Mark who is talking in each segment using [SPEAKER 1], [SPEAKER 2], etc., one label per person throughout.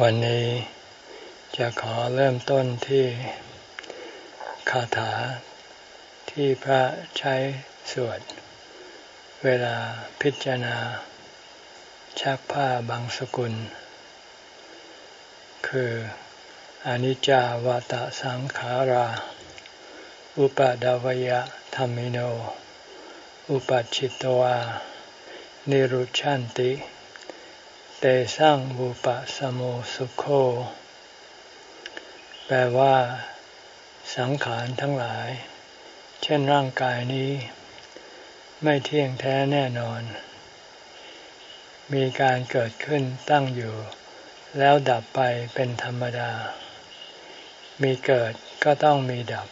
[SPEAKER 1] วันนี้จะขอเริ่มต้นที่คาถาที่พระใช้สวด เวลาพิจารณา ชักผ้าบางสกุล คืออนิจจาวตะสังขารา อุปดาวยะธรรมิโน อุปัชิตวา นิรุชันติ เตสังบุปะสโมสุโค แปลว่า สังขารทั้งหลาย เช่นร่างกายนี้ ไม่เที่ยงแท้แน่นอน มีการเกิดขึ้นตั้งอยู่ แล้วดับไปเป็นธรรมดา มีเกิดก็ต้องมีดับ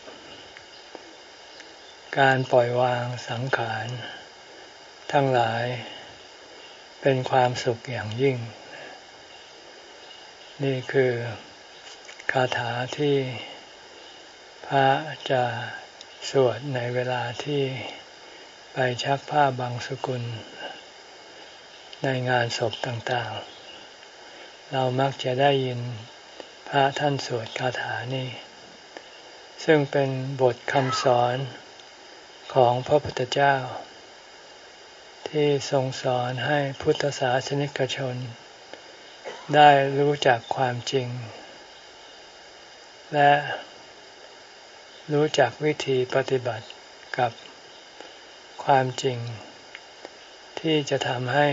[SPEAKER 1] การปล่อยวางสังขาร ทั้งหลาย เป็นความสุขอย่างยิ่ง นี่คือคาถาที่พระจะสวดในเวลาที่ไปชักผ้าบางสกุล ในงานศพต่างๆ เรามักจะได้ยินพระท่านสวดคาถานี้ ซึ่งเป็นบทคำสอนของพระพุทธเจ้า ที่ทรงสอนให้พุทธศาสนิกชน ได้รู้จักความจริง และรู้จักวิธีปฏิบัติกับความจริง ที่จะทำให้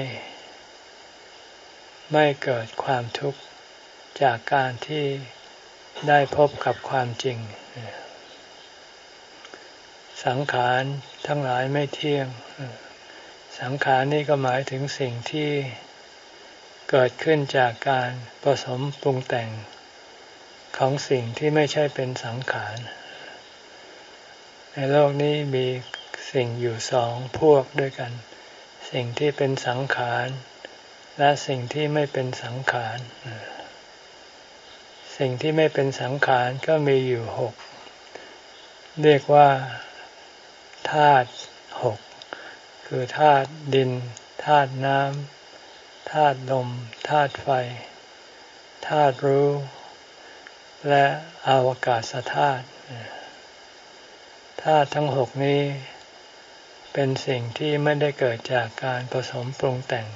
[SPEAKER 1] ไม่เกิดความทุกข์จากการที่ได้พบกับความจริง สังขารทั้งหลายไม่เที่ยง สังขารนี่ก็หมายถึงสิ่งที่เกิดขึ้นจากการผสมปรุงแต่งของสิ่งที่ไม่ใช่เป็นสังขาร ในโลกนี้มีสิ่งอยู่สองพวกด้วยกัน สิ่งที่เป็นสังขาร และสิ่งที่ไม่เป็นสังขาร สิ่งที่ไม่เป็นสังขารก็มีอยู่หก เรียกว่าธาตุ คือธาตุดินธาตุน้ำธาตุลมธาตุไฟธาตุรู้ และอาวกาศธาตุธาตุทั้งหกนี้ เป็นสิ่งที่ไม่ได้เกิดจากการผสมปรุงแต่ง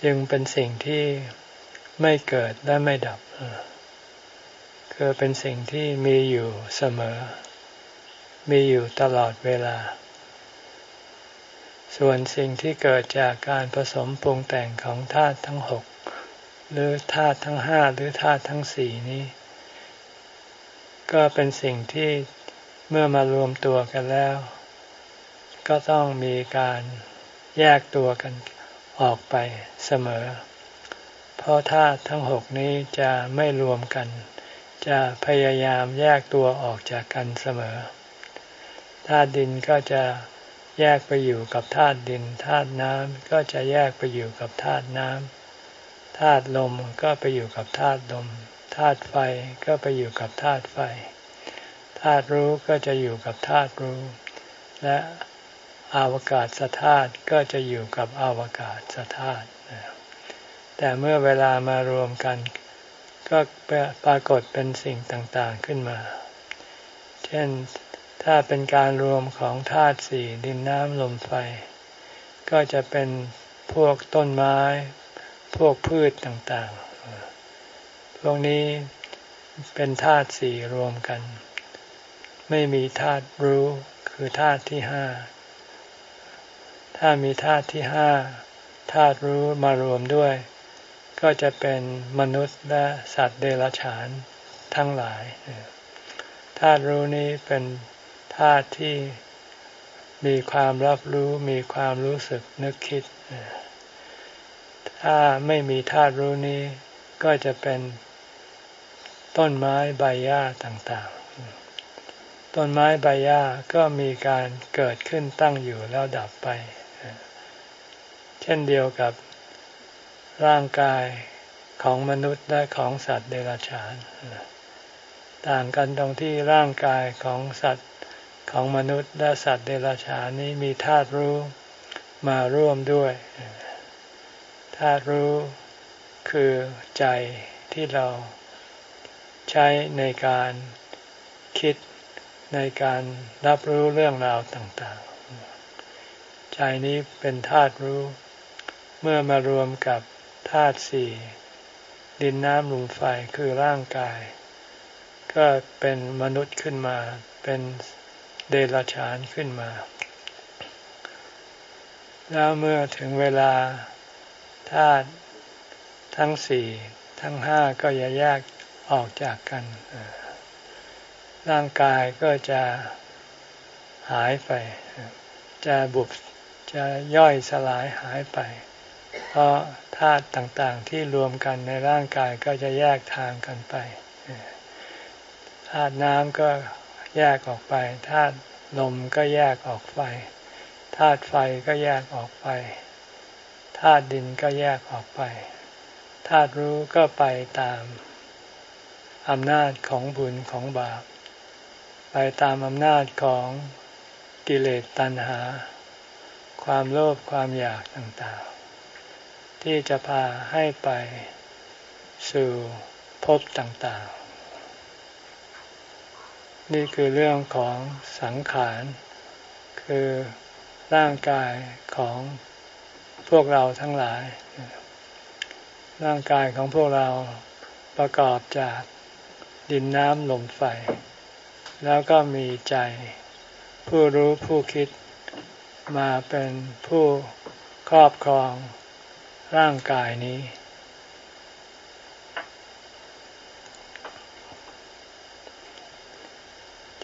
[SPEAKER 1] จึงเป็นสิ่งที่ไม่เกิดและไม่ดับคือเป็นสิ่งที่มีอยู่เสมอ มีอยู่ตลอดเวลา ส่วนสิ่งที่เกิดจากการผสมปรุงแต่งของธาตุทั้งหกหรือธาตุทั้งห้าหรือธาตุทั้งสี่นี้ ก็เป็นสิ่งที่เมื่อมารวมตัวกันแล้ว ก็ต้องมีการแยกตัวกันออกไปเสมอ เพราะธาตุทั้งหกนี้จะไม่รวมกัน จะพยายามแยกตัวออกจากกันเสมอธาตุดินก็จะ แยกไปอยู่กับธาตุดินธาตุน้ำก็จะแยกไปอยู่กับธาตุน้ำธาตุลมก็ไปอยู่กับธาตุลมธาตุไฟก็ไปอยู่กับธาตุไฟธาตุรู้ก็จะอยู่กับธาตุรู้ และอาวกาศธาตุก็จะอยู่กับอวกาศธาตุแต่เมื่อเวลามารวมกัน ก็ปรากฏเป็นสิ่งต่างๆขึ้นมา เช่น ถ้าเป็นการรวมของธาตุสี่ดินน้ำลมไฟ ก็จะเป็นพวกต้นไม้ พวกพืชต่างๆ พวกนี้เป็นธาตุสี่รวมกัน ไม่มีธาตุรู้คือธาตุที่ห้า ถ้ามีธาตุที่ห้าธาตุรู้มารวมด้วย ก็จะเป็นมนุษย์และสัตว์เดรัจฉานทั้งหลายธาตุรู้นี้เป็น ธาตุที่มีความรับรู้มีความรู้สึกนึกคิด ถ้าไม่มีธาตุรู้นี้ก็จะเป็นต้นไม้ใบหญ้าต่างๆ ต้นไม้ใบหญ้าก็มีการเกิดขึ้นตั้งอยู่แล้วดับไป เช่นเดียวกับร่างกายของมนุษย์และของสัตว์เดรัจฉาน ต่างกันตรงที่ร่างกายของสัตว์ ของมนุษย์และสัตว์เดรัจฉานนี้มีธาตุรู้มาร่วมด้วยธาตุรู้คือใจที่เราใช้ในการคิดในการรับรู้เรื่องราวต่างๆ ใจนี้เป็นธาตุรู้ เมื่อมารวมกับธาตุสี่ดินน้ำลมไฟคือร่างกาย ก็เป็นมนุษย์ขึ้นมาเป็น เดรัจฉานขึ้นมา แล้วเมื่อถึงเวลาธาตุทั้งสี่ทั้งห้าก็จะแยกออกจากกัน ร่างกายก็จะหายไป จะบุบจะย่อยสลายหายไป เพราะธาตุต่างๆที่รวมกันในร่างกายก็จะแยกทางกันไปธาตุน้ำก็ แยกออกไปธาตุลมก็แยกออกไปธาตุไฟก็แยกออกไปธาตุดินก็แยกออกไปธาตุรู้ก็ไปตามอำนาจของบุญของบาป ไปตามอำนาจของกิเลสตัณหา ความโลภความอยากต่างๆ ที่จะพาให้ไปสู่ภพต่างๆ นี่คือเรื่องของสังขาร คือร่างกายของพวกเราทั้งหลาย ร่างกายของพวกเราประกอบจากดินน้ำลมไฟ แล้วก็มีใจ ผู้รู้ผู้คิดมาเป็นผู้ครอบครองร่างกายนี้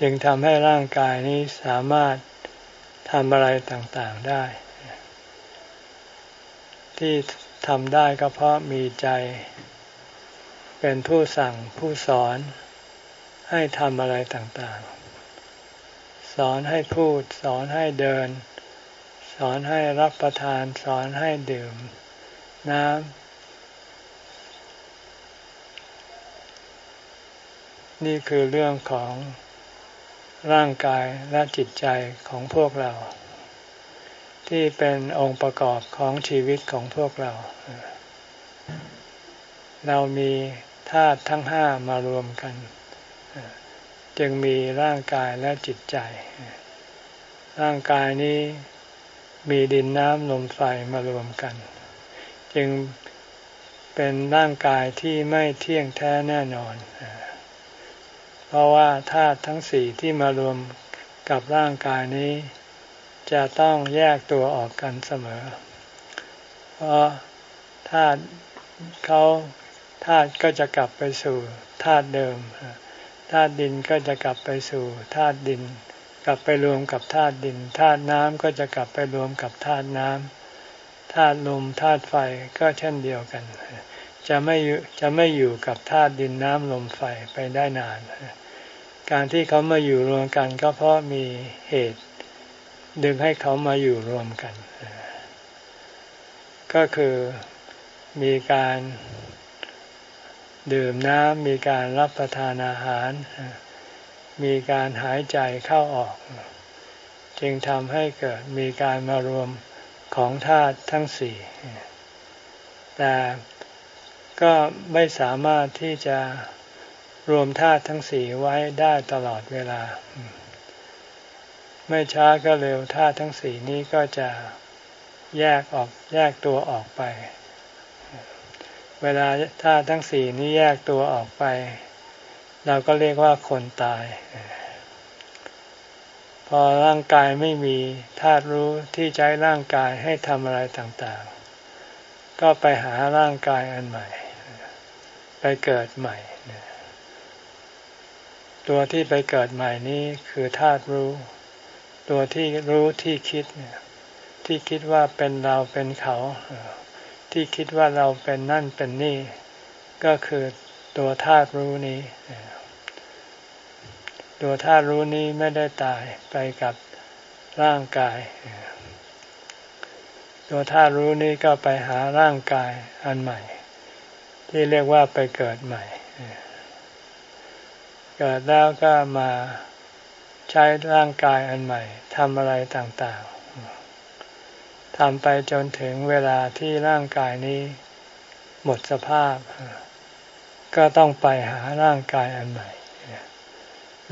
[SPEAKER 1] จึงทำให้ร่างกายนี้สามารถทำอะไรต่างๆได้ ที่ทำได้ก็เพราะมีใจ เป็นผู้สั่งผู้สอนให้ทำอะไรต่างๆ สอนให้พูด สอนให้เดิน สอนให้รับประทาน สอนให้ดื่ม น้ำ นี่คือเรื่องของ ร่างกายและจิตใจของพวกเรา ที่เป็นองค์ประกอบของชีวิตของพวกเรา เรามีธาตุทั้งห้ามารวมกัน จึงมีร่างกายและจิตใจ ร่างกายนี้มีดินน้ำลมไฟมารวมกัน จึงเป็นร่างกายที่ไม่เที่ยงแท้แน่นอนเพราะว่าธาตุทั้งสี่ที่มารวมกับร่างกายนี้ จะต้องแยกตัวออกกันเสมอ เพราะธาตุเขาธาตุก็จะกลับไปสู่ธาตุเดิมธาตุดินก็จะกลับไปสู่ธาตุดิน กลับไปรวมกับธาตุดินธาตุน้ำก็จะกลับไปรวมกับธาตุน้ำธาตุลมธาตุไฟก็เช่นเดียวกัน จะไม่จะไม่อยู่กับธาตุดินน้ำลมไฟไปได้นาน การที่เขามาอยู่รวมกันก็เพราะมีเหตุ ดึงให้เขามาอยู่รวมกัน ก็คือมีการดื่มน้ำมีการรับประทานอาหาร มีการหายใจเข้าออก จึงทำให้เกิดมีการมารวมของธาตุทั้งสี่แต่ ก็ไม่สามารถที่จะรวมธาตุทั้งสี่ไว้ได้ตลอดเวลา ไม่ช้าก็เร็วธาตุทั้งสี่นี้ก็จะแยกออกแยกตัวออกไป เวลาธาตุทั้งสี่นี้แยกตัวออกไป เราก็เรียกว่าคนตาย พอร่างกายไม่มีธาตุรู้ที่ใช้ร่างกายให้ทำอะไรต่างๆ ก็ไปหาร่างกายอันใหม่ ไปเกิดใหม่ ตัวที่ไปเกิดใหม่นี้คือธาตุรู้ ตัวที่รู้ที่คิดที่คิดว่าเป็นเราเป็นเขา ที่คิดว่าเราเป็นนั่นเป็นนี่ ก็คือตัวธาตุรู้นี้ ตัวธาตุรู้นี้ไม่ได้ตายไปกับร่างกาย ตัวธาตุรู้นี้ก็ไปหาร่างกายอันใหม่ ที่เรียกว่าไปเกิดใหม่ เกิดแล้วก็มาใช้ร่างกายอันใหม่ทำอะไรต่างๆทำไปจนถึงเวลาที่ร่างกายนี้หมดสภาพ ก็ต้องไปหาร่างกายอันใหม่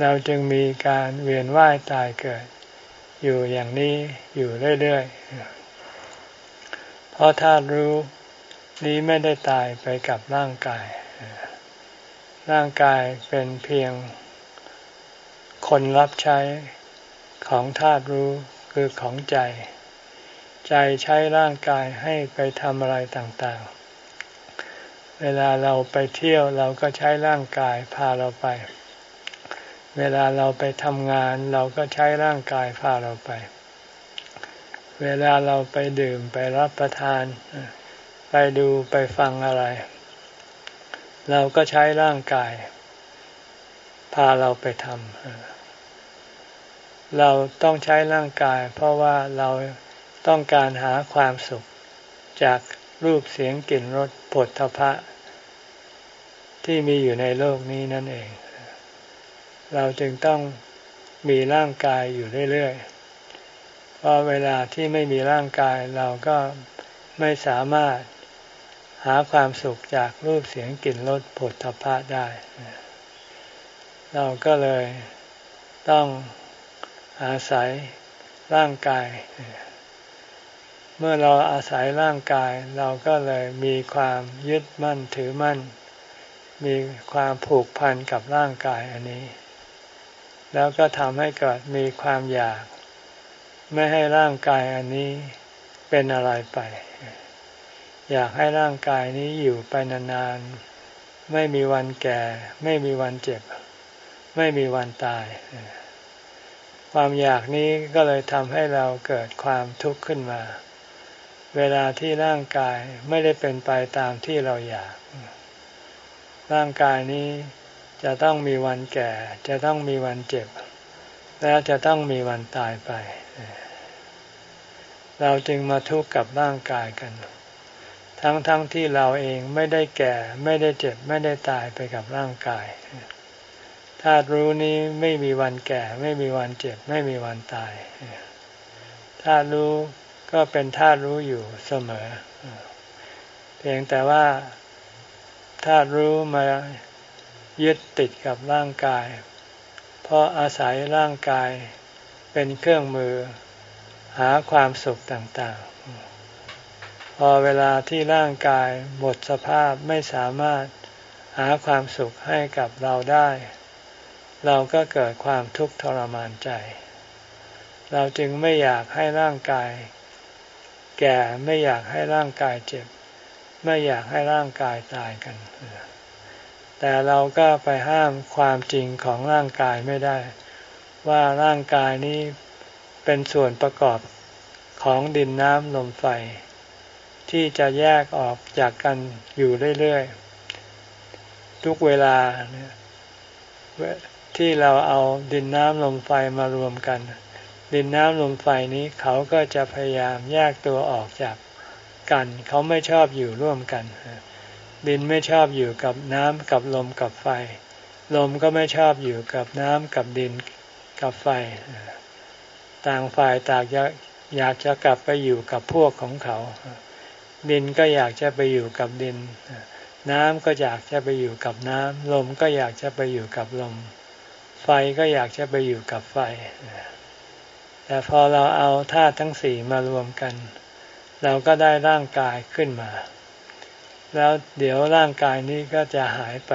[SPEAKER 1] เราจึงมีการเวียนว่ายตายเกิด อยู่อย่างนี้อยู่เรื่อยๆเพราะธาตุรู้ นี้ไม่ได้ตายไปกับร่างกาย ร่างกายเป็นเพียงคนรับใช้ของธาตุรู้คือของใจ ใจใช้ร่างกายให้ไปทำอะไรต่างๆ เวลาเราไปเที่ยวเราก็ใช้ร่างกายพาเราไป เวลาเราไปทำงานเราก็ใช้ร่างกายพาเราไป เวลาเราไปดื่มไปรับประทาน ไปดูไปฟังอะไร เราก็ใช้ร่างกาย พาเราไปทำเราต้องใช้ร่างกาย เพราะว่าเราต้องการหาความสุขจากรูปเสียงกลิ่นรสผลทพะ ที่มีอยู่ในโลกนี้นั่นเอง เราจึงต้องมีร่างกายอยู่เรื่อยๆ เพราะเวลาที่ไม่มีร่างกายเราก็ไม่สามารถ หาความสุขจากรูปเสียงกลิ่นรสผลทพะได้ เราก็เลยต้องอาศัยร่างกาย เมื่อเราอาศัยร่างกาย เราก็เลยมีความยึดมั่นถือมั่น มีความผูกพันกับร่างกายอันนี้ แล้วก็ทำให้เกิดมีความอยาก ไม่ให้ร่างกายอันนี้เป็นอะไรไป อยากให้ร่างกายนี้อยู่ไปนานๆ ไม่มีวันแก่ ไม่มีวันเจ็บ ไม่มีวันตาย ความอยากนี้ก็เลยทำให้เราเกิดความทุกข์ขึ้นมา เวลาที่ร่างกายไม่ได้เป็นไปตามที่เราอยาก ร่างกายนี้จะต้องมีวันแก่ จะต้องมีวันเจ็บ และจะต้องมีวันตายไป เราจึงมาทุกข์กับร่างกายกัน ทั้งๆทที่เราเองไม่ได้แก่ไม่ได้เจ็บไม่ได้ตายไปกับร่างกายธาตุรู้นี้ไม่มีวันแก่ ไม่มีวันเจ็บ ไม่มีวันตายธาตุรู้ก็เป็นธาตุรู้อยู่เสมอ เพียงแต่ว่าธาตุรู้มายึดติดกับร่างกาย เพราะอาศัยร่างกายเป็นเครื่องมือ หาความสุขต่างๆ พอเวลาที่ร่างกายหมดสภาพไม่สามารถหาความสุขให้กับเราได้ เราก็เกิดความทุกข์ทรมานใจ เราจึงไม่อยากให้ร่างกาย แก่ไม่อยากให้ร่างกายเจ็บ ไม่อยากให้ร่างกายตายกัน แต่เราก็ไปห้ามความจริงของร่างกายไม่ได้ ว่าร่างกายนี้เป็นส่วนประกอบของดินน้ำลมไฟ ที่จะแยกออกจากกันอยู่เรื่อยๆ ทุกเวลาที่เราเอาดินน้ำลมไฟมารวมกัน ดินน้ำลมไฟนี้เขาก็จะพยายามแยกตัวออกจากกัน เขาไม่ชอบอยู่ร่วมกัน ดินไม่ชอบอยู่กับน้ำกับลมกับไฟ ลมก็ไม่ชอบอยู่กับน้ำกับดินกับไฟ ต่างฝ่ายต่างอยากจะกลับไปอยู่กับพวกของเขา ดินก็อยากจะไปอยู่กับดิน น้ำก็อยากจะไปอยู่กับน้ำลมก็อยากจะไปอยู่กับลม ไฟก็อยากจะไปอยู่กับไฟ แต่พอเราเอาธาตุทั้งสี่มารวมกัน เราก็ได้ร่างกายขึ้นมา แล้วเดี๋ยวร่างกายนี้ก็จะหายไป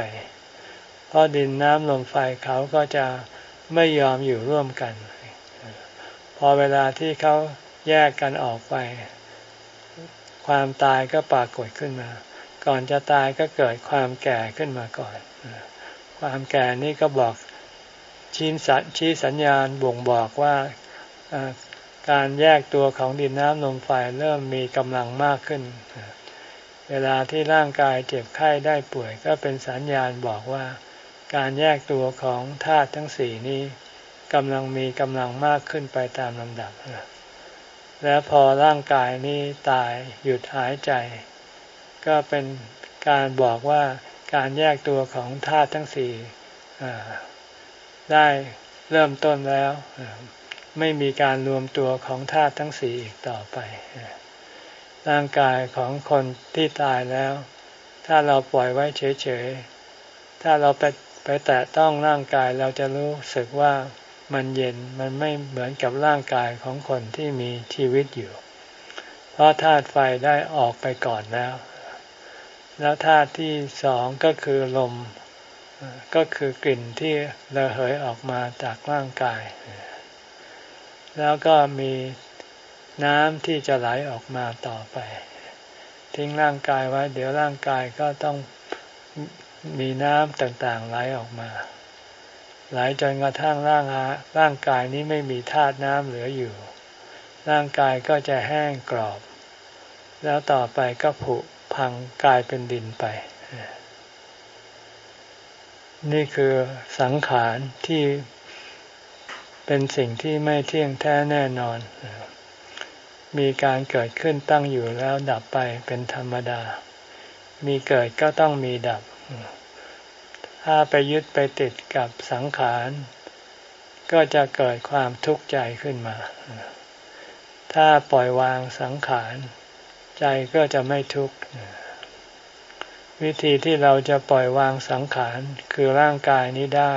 [SPEAKER 1] เพราะดินน้ำลมไฟเขาก็จะไม่ยอมอยู่ร่วมกัน พอเวลาที่เขาแยกกันออกไป ความตายก็ปรากฏขึ้นมา ก่อนจะตายก็เกิดความแก่ขึ้นมาก่อน ความแก่นี่ก็บอกชี้สัชี้สัญญาณบ่งบอกว่าการแยกตัวของดินน้ำลมไฟเริ่มมีกำลังมากขึ้น เวลาที่ร่างกายเจ็บไข้ได้ป่วย ก็เป็นสัญญาณบอกว่า การแยกตัวของธาตุทั้งสี่นี้กำลังมีกำลังมากขึ้นไปตามลำดับ และพอร่างกายนี้ตายหยุดหายใจ ก็เป็นการบอกว่าการแยกตัวของธาตุทั้งสี่ได้เริ่มต้นแล้ว ไม่มีการรวมตัวของธาตุทั้งสี่อีกต่อไป ร่างกายของคนที่ตายแล้ว ถ้าเราปล่อยไว้เฉยๆ ถ้าเราไปไปแตะต้องร่างกายเราจะรู้สึกว่า มันเย็นมันไม่เหมือนกับร่างกายของคนที่มีชีวิตอยู่ เพราะธาตุไฟได้ออกไปก่อนแล้ว แล้วธาตุที่สองก็คือลมก็คือกลิ่นที่ระเหยออกมาจากร่างกาย แล้วก็มีน้ำที่จะไหลออกมาต่อไป ทิ้งร่างกายไว้ เดี๋ยวร่างกายก็ต้องมีน้ำต่างๆไหลออกมา ไหลจนกระทั่งร่างร่างกายนี้ไม่มีธาตุน้ำเหลืออยู่ ร่างกายก็จะแห้งกรอบ แล้วต่อไปก็ผุพังกลายเป็นดินไป นี่คือสังขารที่เป็นสิ่งที่ไม่เที่ยงแท้แน่นอน มีการเกิดขึ้นตั้งอยู่แล้วดับไปเป็นธรรมดา มีเกิดก็ต้องมีดับ ถ้าไปยึดไปติดกับสังขาร ก็จะเกิดความทุกข์ใจขึ้นมา ถ้าปล่อยวางสังขาร ใจก็จะไม่ทุกข์ วิธีที่เราจะปล่อยวางสังขารคือร่างกายนี้ได้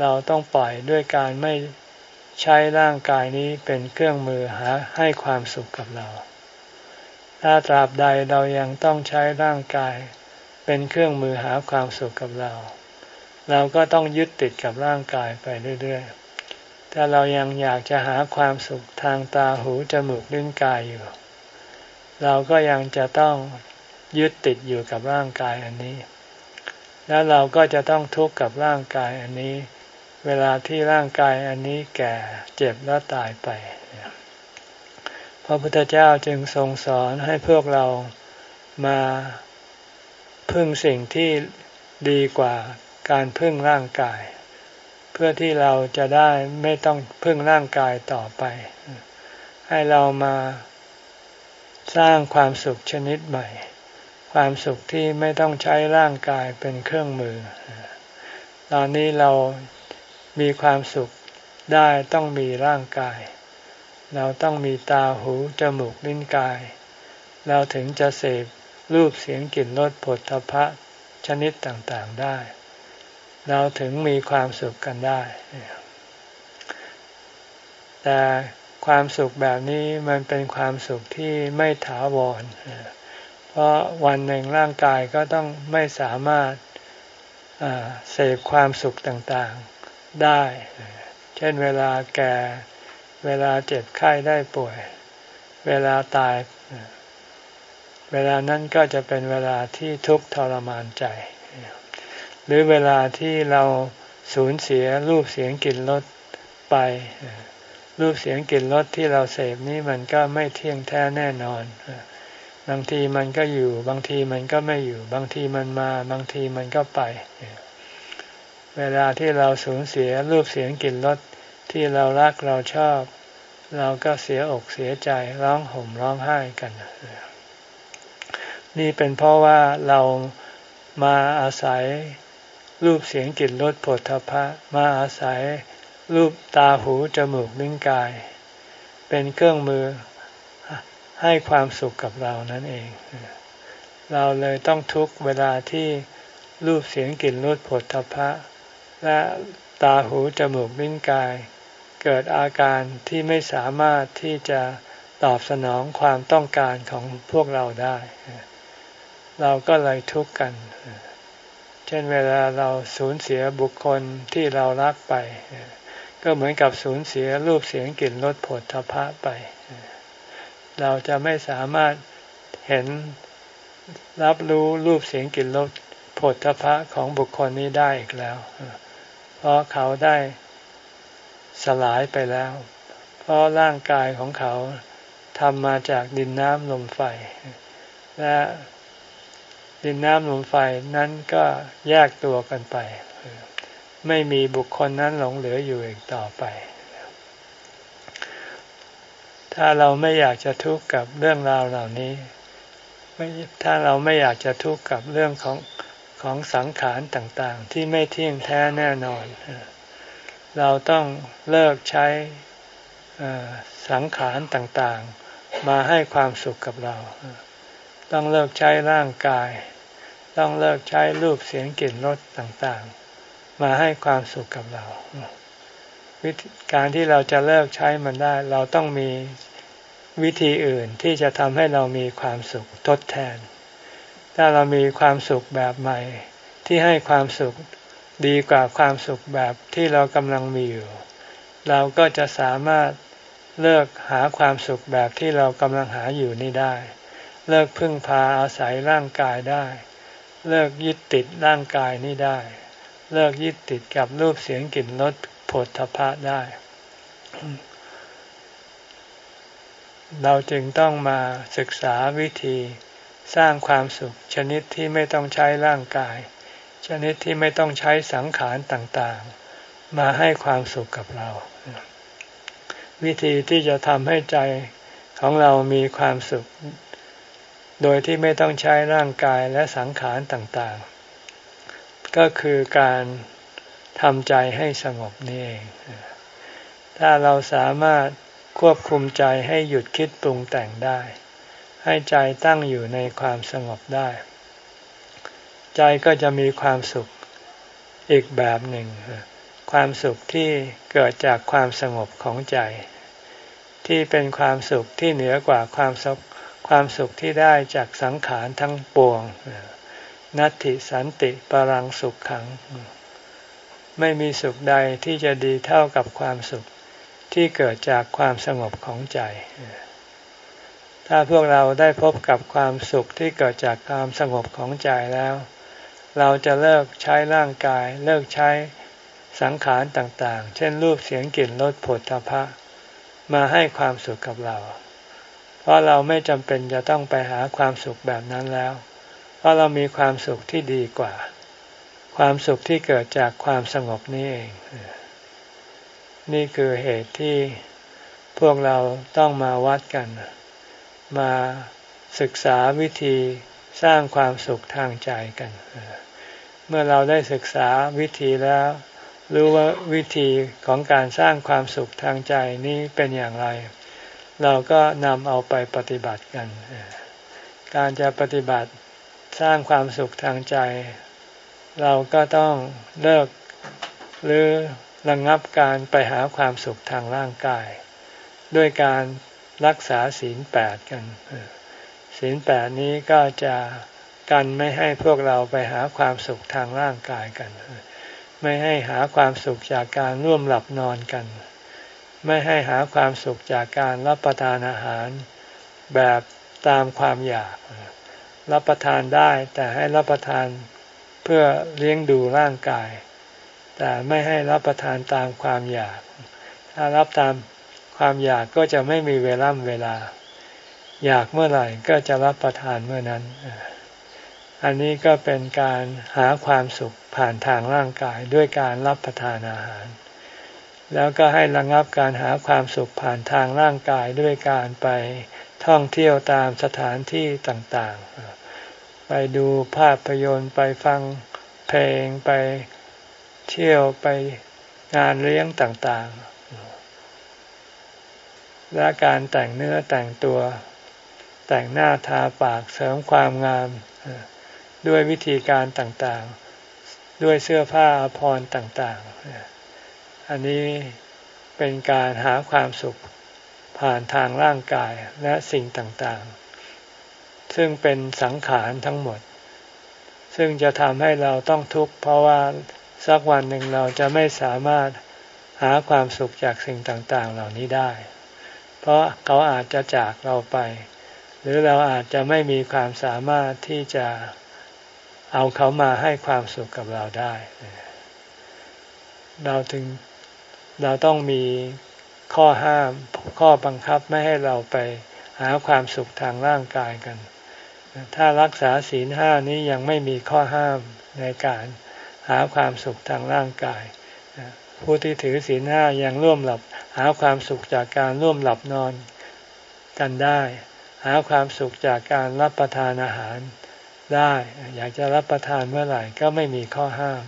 [SPEAKER 1] เราต้องปล่อยด้วยการไม่ใช้ร่างกายนี้เป็นเครื่องมือหาให้ความสุขกับเรา ถ้าตราบใดเรายังต้องใช้ร่างกาย เป็นเครื่องมือหาความสุขกับเรา เราก็ต้องยึดติดกับร่างกายไปเรื่อยๆ ถ้าเรายังอยากจะหาความสุขทางตาหูจมูกลิ้นกายอยู่ เราก็ยังจะต้องยึดติดอยู่กับร่างกายอันนี้ แล้วเราก็จะต้องทุกข์กับร่างกายอันนี้ เวลาที่ร่างกายอันนี้แก่เจ็บแล้วตายไป พระพุทธเจ้าจึงทรงสอนให้พวกเรามา พึ่งสิ่งที่ดีกว่าการพึ่งร่างกาย เพื่อที่เราจะได้ไม่ต้องพึ่งร่างกายต่อไป ให้เรามาสร้างความสุขชนิดใหม่ ความสุขที่ไม่ต้องใช้ร่างกายเป็นเครื่องมือ ตอนนี้เรามีความสุขได้ต้องมีร่างกาย เราต้องมีตาหูจมูกลิ้นกาย เราถึงจะเสพ รูปเสียงกลิ่นรสผลทพะชนิดต่างๆได้ เราถึงมีความสุขกันได้ แต่ความสุขแบบนี้มันเป็นความสุขที่ไม่ถาวร เพราะวันหนึ่งร่างกายก็ต้องไม่สามารถเสพความสุขต่างๆได้ เช่นเวลาแก่ เวลาเจ็บไข้ได้ป่วย เวลาตาย เวลานั้นก็จะเป็นเวลาที่ทุกข์ทรมานใจ หรือเวลาที่เราสูญเสียรูปเสียงกลิ่นรสไป รูปเสียงกลิ่นรสที่เราเสพนี้มันก็ไม่เที่ยงแท้แน่นอน บางทีมันก็อยู่ บางทีมันก็ไม่อยู่ บางทีมันมา บางทีมันก็ไป เวลาที่เราสูญเสียรูปเสียงกลิ่นรสที่เรารักเราชอบ เราก็เสียอกเสียใจร้องห่มร้องไห้กัน นี่เป็นเพราะว่าเรามาอาศัยรูปเสียงกลิ่นรสผลทพะมาอาศัยรูปตาหูจมูกลิ้นกาย เป็นเครื่องมือให้ความสุขกับเรานั่นเอง เราเลยต้องทุกเวลาที่รูปเสียงกลิ่นรสผลทพะ และตาหูจมูกลิ้นกาย เกิดอาการที่ไม่สามารถที่จะตอบสนองความต้องการของพวกเราได้ เราก็เลยทุกข์กัน เช่นเวลาเราสูญเสียบุคคลที่เรารักไป ก็เหมือนกับสูญเสียรูปเสียงกลิ่นรสผลทพะไป เราจะไม่สามารถเห็นรับรู้รูปเสียงกลิ่นรสผลทพะของบุคคลนี้ได้อีกแล้ว เพราะเขาได้สลายไปแล้ว เพราะร่างกายของเขาทำมาจากดินน้ำลมไฟ และ ดินน้ำลมไฟนั้นก็แยกตัวกันไป ไม่มีบุคคลนั้นหลงเหลืออยู่อีกต่อไป ถ้าเราไม่อยากจะทุกข์กับเรื่องราวเหล่านี้ถ้าเราไม่อยากจะทุกข์กับเรื่องของของสังขารต่างๆ ที่ไม่เที่ยงแท้แน่นอน เราต้องเลิกใช้สังขารต่างๆ มาให้ความสุขกับเรา ต้องเลิกใช้ร่างกาย ต้องเลิกใช้รูปเสียงกลิ่นรสต่างๆ มาให้ความสุขกับเรา วิธีการที่เราจะเลิกใช้มันได้ เราต้องมีวิธีอื่นที่จะทำให้เรามีความสุขทดแทน ถ้าเรามีความสุขแบบใหม่ ที่ให้ความสุขดีกว่าความสุขแบบที่เรากำลังมีอยู่ เราก็จะสามารถเลิกหาความสุขแบบที่เรากำลังหาอยู่นี่ได้ เลิกพึ่งพาอาศัยร่างกายได้ เลิกยึดติดร่างกายนี่ได้ เลิกยึดติดกับรูปเสียงกลิ่นรสผลทพะได้ เราจึงต้องมาศึกษาวิธีสร้างความสุข ชนิดที่ไม่ต้องใช้ร่างกาย ชนิดที่ไม่ต้องใช้สังขารต่างๆ มาให้ความสุขกับเรา วิธีที่จะทำให้ใจของเรามีความสุข โดยที่ไม่ต้องใช้ร่างกายและสังขารต่างๆ ก็คือการทำใจให้สงบนี่เอง ถ้าเราสามารถควบคุมใจให้หยุดคิดปรุงแต่งได้ ให้ใจตั้งอยู่ในความสงบได้ ใจก็จะมีความสุขอีกแบบหนึ่ง ความสุขที่เกิดจากความสงบของใจ ที่เป็นความสุขที่เหนือกว่าความสุข ความสุขที่ได้จากสังขารทั้งปวง นัตติสันติปรังสุขขัง ไม่มีสุขใดที่จะดีเท่ากับความสุขที่เกิดจากความสงบของใจ ถ้าพวกเราได้พบกับความสุขที่เกิดจากความสงบของใจแล้ว เราจะเลิกใช้ร่างกาย เลิกใช้สังขารต่างๆ เช่นรูปเสียงกลิ่นรสผลทพะ มาให้ความสุขกับเรา ราะเราไม่จำเป็นจะต้องไปหาความสุขแบบนั้นแล้ว เพราะเรามีความสุขที่ดีกว่า ความสุขที่เกิดจากความสงบนี่เอง นี่คือเหตุที่พวกเราต้องมาวัดกัน มาศึกษาวิธีสร้างความสุขทางใจกัน เมื่อเราได้ศึกษาวิธีแล้ว รู้ว่าวิธีของการสร้างความสุขทางใจนี้เป็นอย่างไร เราก็นำเอาไปปฏิบัติกัน การจะปฏิบัติสร้างความสุขทางใจ เราก็ต้องเลิกหรือระงงับการไปหาความสุขทางร่างกาย ด้วยการรักษาศีลแปดกันศีลแปดนี้ก็จะกันไม่ให้พวกเราไปหาความสุขทางร่างกายกัน ไม่ให้หาความสุขจากการร่วมหลับนอนกัน ไม่ให้หาความสุขจากการรับประทานอาหารแบบตามความอยาก รับประทานได้แต่ให้รับประทานเพื่อเลี้ยงดูร่างกาย แต่ไม่ให้รับประทานตามความอยาก ถ้ารับตามความอยากก็จะไม่มีเวลาเวลา อยากเมื่อไหร่ก็จะรับประทานเมื่อนั้น อันนี้ก็เป็นการหาความสุขผ่านทางร่างกายด้วยการรับประทานอาหาร แล้วก็ให้ระงับการหาความสุขผ่านทางร่างกายด้วยการไปท่องเที่ยวตามสถานที่ต่างๆ ไปดูภาพยนตร์ไปฟังเพลงไปเที่ยวไปงานเลี้ยงต่างๆ และการแต่งเนื้อแต่งตัว แต่งหน้าทาปากเสริมความงาม ด้วยวิธีการต่างๆ ด้วยเสื้อผ้าอภรรต่างๆ อันนี้เป็นการหาความสุขผ่านทางร่างกายและสิ่งต่างๆ ซึ่งเป็นสังขารทั้งหมด ซึ่งจะทำให้เราต้องทุกข์เพราะว่าสักวันหนึ่งเราจะไม่สามารถหาความสุขจากสิ่งต่างๆ เหล่านี้ได้ เพราะเขาอาจจะจากเราไป หรือเราอาจจะไม่มีความสามารถที่จะเอาเขามาให้ความสุขกับเราได้ เราถึง เราต้องมีข้อห้ามข้อบังคับไม่ให้เราไปหาความสุขทางร่างกายกัน ถ้ารักษาศีลห้านี้ยังไม่มีข้อห้ามในการหาความสุขทางร่างกาย ผู้ที่ถือศีลห้ายังร่วมหลับหาความสุขจากการร่วมหลับนอนกันได้ หาความสุขจากการรับประทานอาหารได้ อยากจะรับประทานเมื่อไหร่ก็ไม่มีข้อห้าม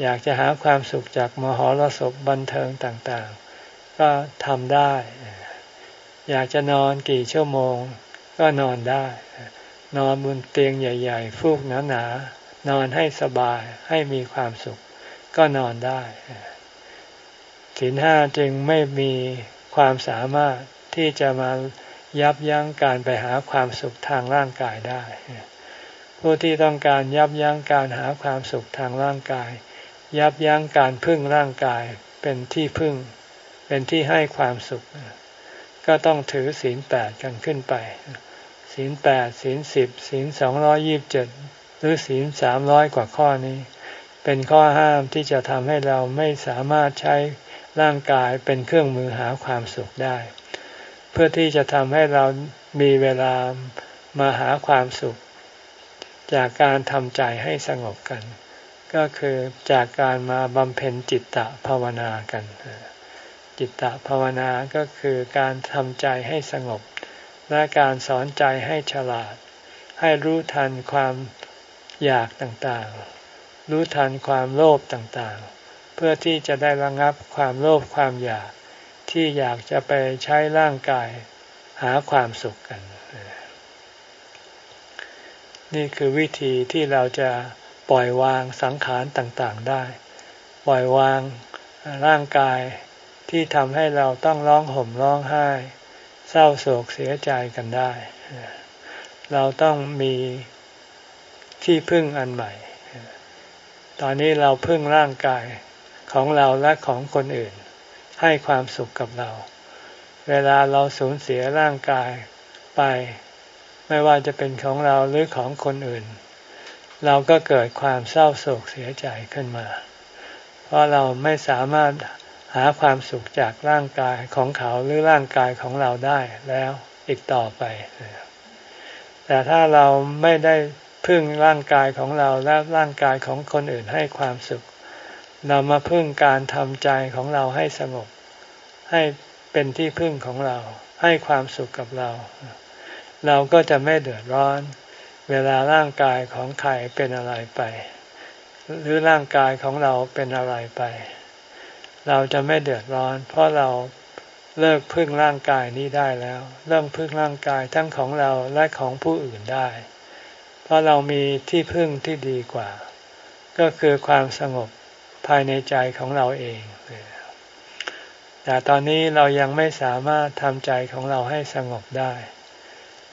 [SPEAKER 1] อยากจะหาความสุขจากมหรสพบันเทิงต่างๆ ก็ทำได้ อยากจะนอนกี่ชั่วโมง ก็นอนได้ นอนบนเตียงใหญ่ ๆ ฟูกหนาๆ นอนให้สบายให้มีความสุข ก็นอนได้ศีลห้าจึงไม่มีความสามารถที่จะมายับยั้งการไปหาความสุขทางร่างกายได้ ผู้ที่ต้องการยับยั้งการหาความสุขทางร่างกาย ยับยั้งการพึ่งร่างกายเป็นที่พึ่ง เป็นที่ให้ความสุข ก็ต้องถือศีลแปดกันขึ้นไป ศีลแปดศีลสิบศีลสองร้อยิบเจ็ดหรือศีลสามร้อยกว่าข้อนี้ เป็นข้อห้ามที่จะทำให้เราไม่สามารถใช้ร่างกายเป็นเครื่องมือหาความสุขได้ เพื่อที่จะทำให้เรามีเวลามาหาความสุข จากการทำใจให้สงบกัน ก็คือจากการมาบำเพ็ญจิตตภาวนากัน จิตตภาวนาก็คือการทำใจให้สงบ และการสอนใจให้ฉลาด ให้รู้ทันความอยากต่างๆ รู้ทันความโลภต่างๆ เพื่อที่จะได้ระงับความโลภความอยากที่อยากจะไปใช้ร่างกายหาความสุขกัน นี่คือวิธีที่เราจะ ปล่อยวางสังขารต่างๆได้ ปล่อยวางร่างกายที่ทำให้เราต้องร้องห่มร้องไห้ เศร้าโศกเสียใจกันได้ เราต้องมีที่พึ่งอันใหม่ ตอนนี้เราพึ่งร่างกายของเราและของคนอื่น ให้ความสุขกับเรา เวลาเราสูญเสียร่างกายไป ไม่ว่าจะเป็นของเราหรือของคนอื่น เราก็เกิดความเศร้าโศกเสียใจขึ้นมา เพราะเราไม่สามารถหาความสุขจากร่างกายของเขาหรือร่างกายของเราได้แล้วอีกต่อไป แต่ถ้าเราไม่ได้พึ่งร่างกายของเราและร่างกายของคนอื่นให้ความสุข เรามาพึ่งการทำใจของเราให้สงบ ให้เป็นที่พึ่งของเรา ให้ความสุขกับเรา เราก็จะไม่เดือดร้อน เวลาร่างกายของใครเป็นอะไรไป หรือร่างกายของเราเป็นอะไรไป เราจะไม่เดือดร้อน เพราะเราเลิกพึ่งร่างกายนี้ได้แล้วเริ่มพึ่งร่างกายทั้งของเราและของผู้อื่นได้ เพราะเรามีที่พึ่งที่ดีกว่า ก็คือความสงบภายในใจของเราเองแต่ตอนนี้เรายังไม่สามารถทำใจของเราให้สงบได้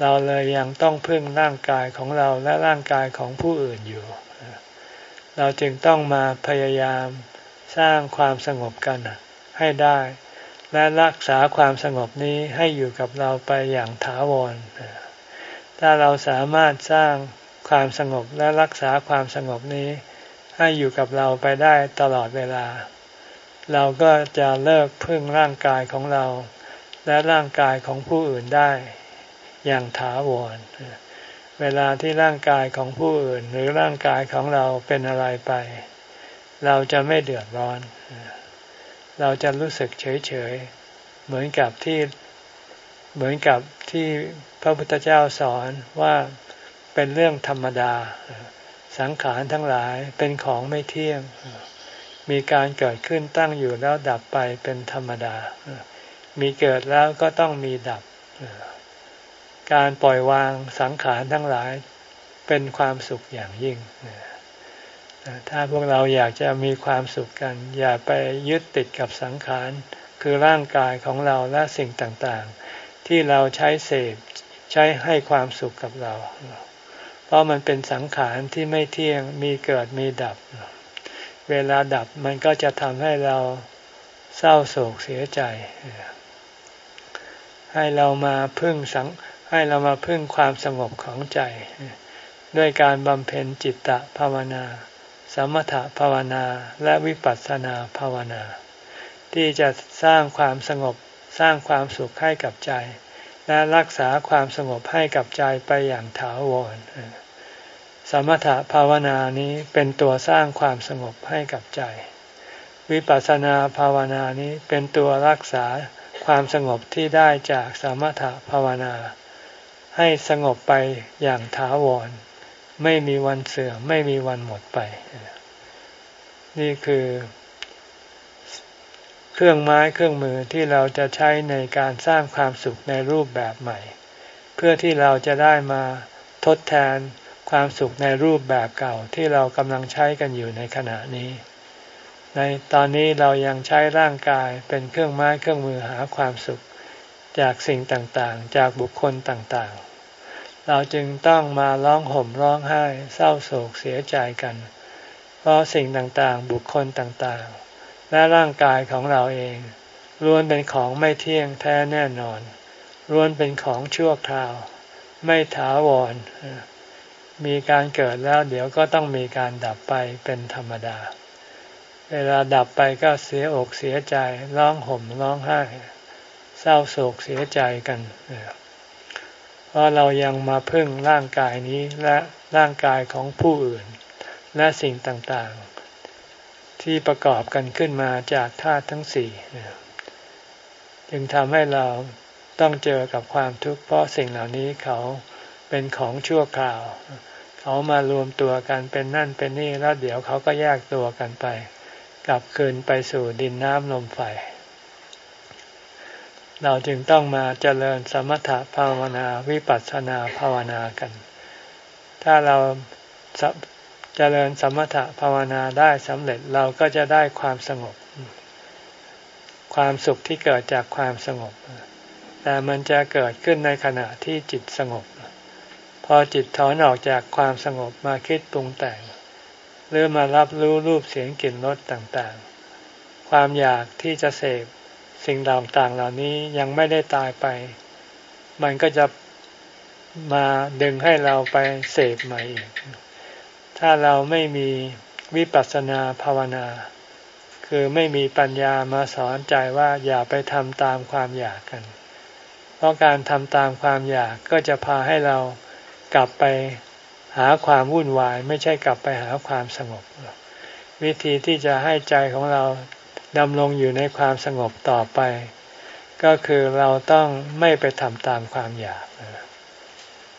[SPEAKER 1] เราเลยยังต้องพึ่งร่างกายของเราและร่างกายของผู้อื่นอยู่ เราจึงต้องมาพยายามสร้างความสงบกันให้ได้ และรักษาความสงบนี้ให้อยู่กับเราไปอย่างถาวร ถ้าเราสามารถสร้างความสงบและรักษาความสงบนี้ให้อยู่กับเราไปได้ตลอดเวลา เราก็จะเลิกพึ่งร่างกายของเรา และร่างกายของผู้อื่นได้ อย่างถาวร เวลาที่ร่างกายของผู้อื่น หรือร่างกายของเราเป็นอะไรไป เราจะไม่เดือดร้อน เราจะรู้สึกเฉยเฉยเหมือนกับที่เหมือนกับที่พระพุทธเจ้าสอนว่าเป็นเรื่องธรรมดา สังขารทั้งหลายเป็นของไม่เที่ยง มีการเกิดขึ้นตั้งอยู่แล้วดับไปเป็นธรรมดา มีเกิดแล้วก็ต้องมีดับ การปล่อยวางสังขารทั้งหลายเป็นความสุขอย่างยิ่ง ถ้าพวกเราอยากจะมีความสุขกัน อย่าไปยึดติดกับสังขาร คือร่างกายของเราและสิ่งต่างๆ ที่เราใช้เสพใช้ให้ความสุขกับเรา เพราะมันเป็นสังขารที่ไม่เที่ยงมีเกิดมีดับ เวลาดับมันก็จะทำให้เราเศร้าโศกเสียใจ ให้เรามาพึ่งสัง ให้เรามาพึ่งความสงบของใจ ด้วยการบำเพ็ญจิตตภาวนา สมถภาวนาและวิปัสสนาภาวนา ที่จะสร้างความสงบสร้างความสุขให้กับใจ และรักษาความสงบให้กับใจไปอย่างถาวรสมถภาวนานี้เป็นตัวสร้างความสงบให้กับใจ วิปัสสนาภาวนานี้เป็นตัวรักษาความสงบที่ได้จากสมถภาวนา ให้สงบไปอย่างถาวร ไม่มีวันเสื่อมไม่มีวันหมดไป นี่คือเครื่องไม้เครื่องมือที่เราจะใช้ในการสร้างความสุขในรูปแบบใหม่ เพื่อที่เราจะได้มาททดแทนความสุขในรูปแบบเก่าที่เรากำลังใช้กันอยู่ในขณะนี้ ในตอนนี้เรายังใช้ร่างกายเป็นเครื่องไม้เครื่องมือหาความสุข จากสิ่งต่างๆ จากบุคคลต่างๆ เราจึงต้องมาร้องห่มร้องไห้เศร้าโศกเสียใจกัน เพราะสิ่งต่างๆ บุคคลต่างๆ และร่างกายของเราเองล้วนเป็นของไม่เที่ยงแท้แน่นอนล้วนเป็นของชั่วคราว ไม่ถาวร มีการเกิดแล้วเดี๋ยวก็ต้องมีการดับไปเป็นธรรมดา เวลาดับไปก็เสียอกเสียใจร้องห่มร้องไห้ ร้าโศกเสียใจกัน เพราะเรายังมาพึ่งร่างกายนี้และร่างกายของผู้อื่น และสิ่งต่างๆ ที่ประกอบกันขึ้นมาจากธาตุทั้งสี่จึงทำให้เราต้องเจอกับความทุกข์เพราะสิ่งเหล่านี้เขาเป็นของชั่วคราว เขามารวมตัวกันเป็นนั่นเป็นนี่แล้วเดี๋ยวเขาก็แยกตัวกันไป กลับคืนไปสู่ดินน้ำลมไฟ เราจึงต้องมาเจริญสมถภาวนาวิปัสสนาภาวนากัน ถ้าเราเจริญสมถภาวนาได้สำเร็จเราก็จะได้ความสงบ ความสุขที่เกิดจากความสงบ แต่มันจะเกิดขึ้นในขณะที่จิตสงบ พอจิตถอนออกจากความสงบมาคิดปรุงแต่ง หรือมารับรู้รูปเสียงกลิ่นรสต่างๆ ความอยากที่จะเสพ สิ่งต่างๆเหล่านี้ยังไม่ได้ตายไป มันก็จะมาดึงให้เราไปเสพใหม่อีก ถ้าเราไม่มีวิปัสสนาภาวนา คือไม่มีปัญญามาสอนใจว่าอย่าไปทำตามความอยากกัน เพราะการทำตามความอยากก็จะพาให้เรากลับไปหาความวุ่นวาย ไม่ใช่กลับไปหาความสงบ วิธีที่จะให้ใจของเรา ดำรงอยู่ในความสงบต่อไป ก็คือเราต้องไม่ไปทำตามความอยาก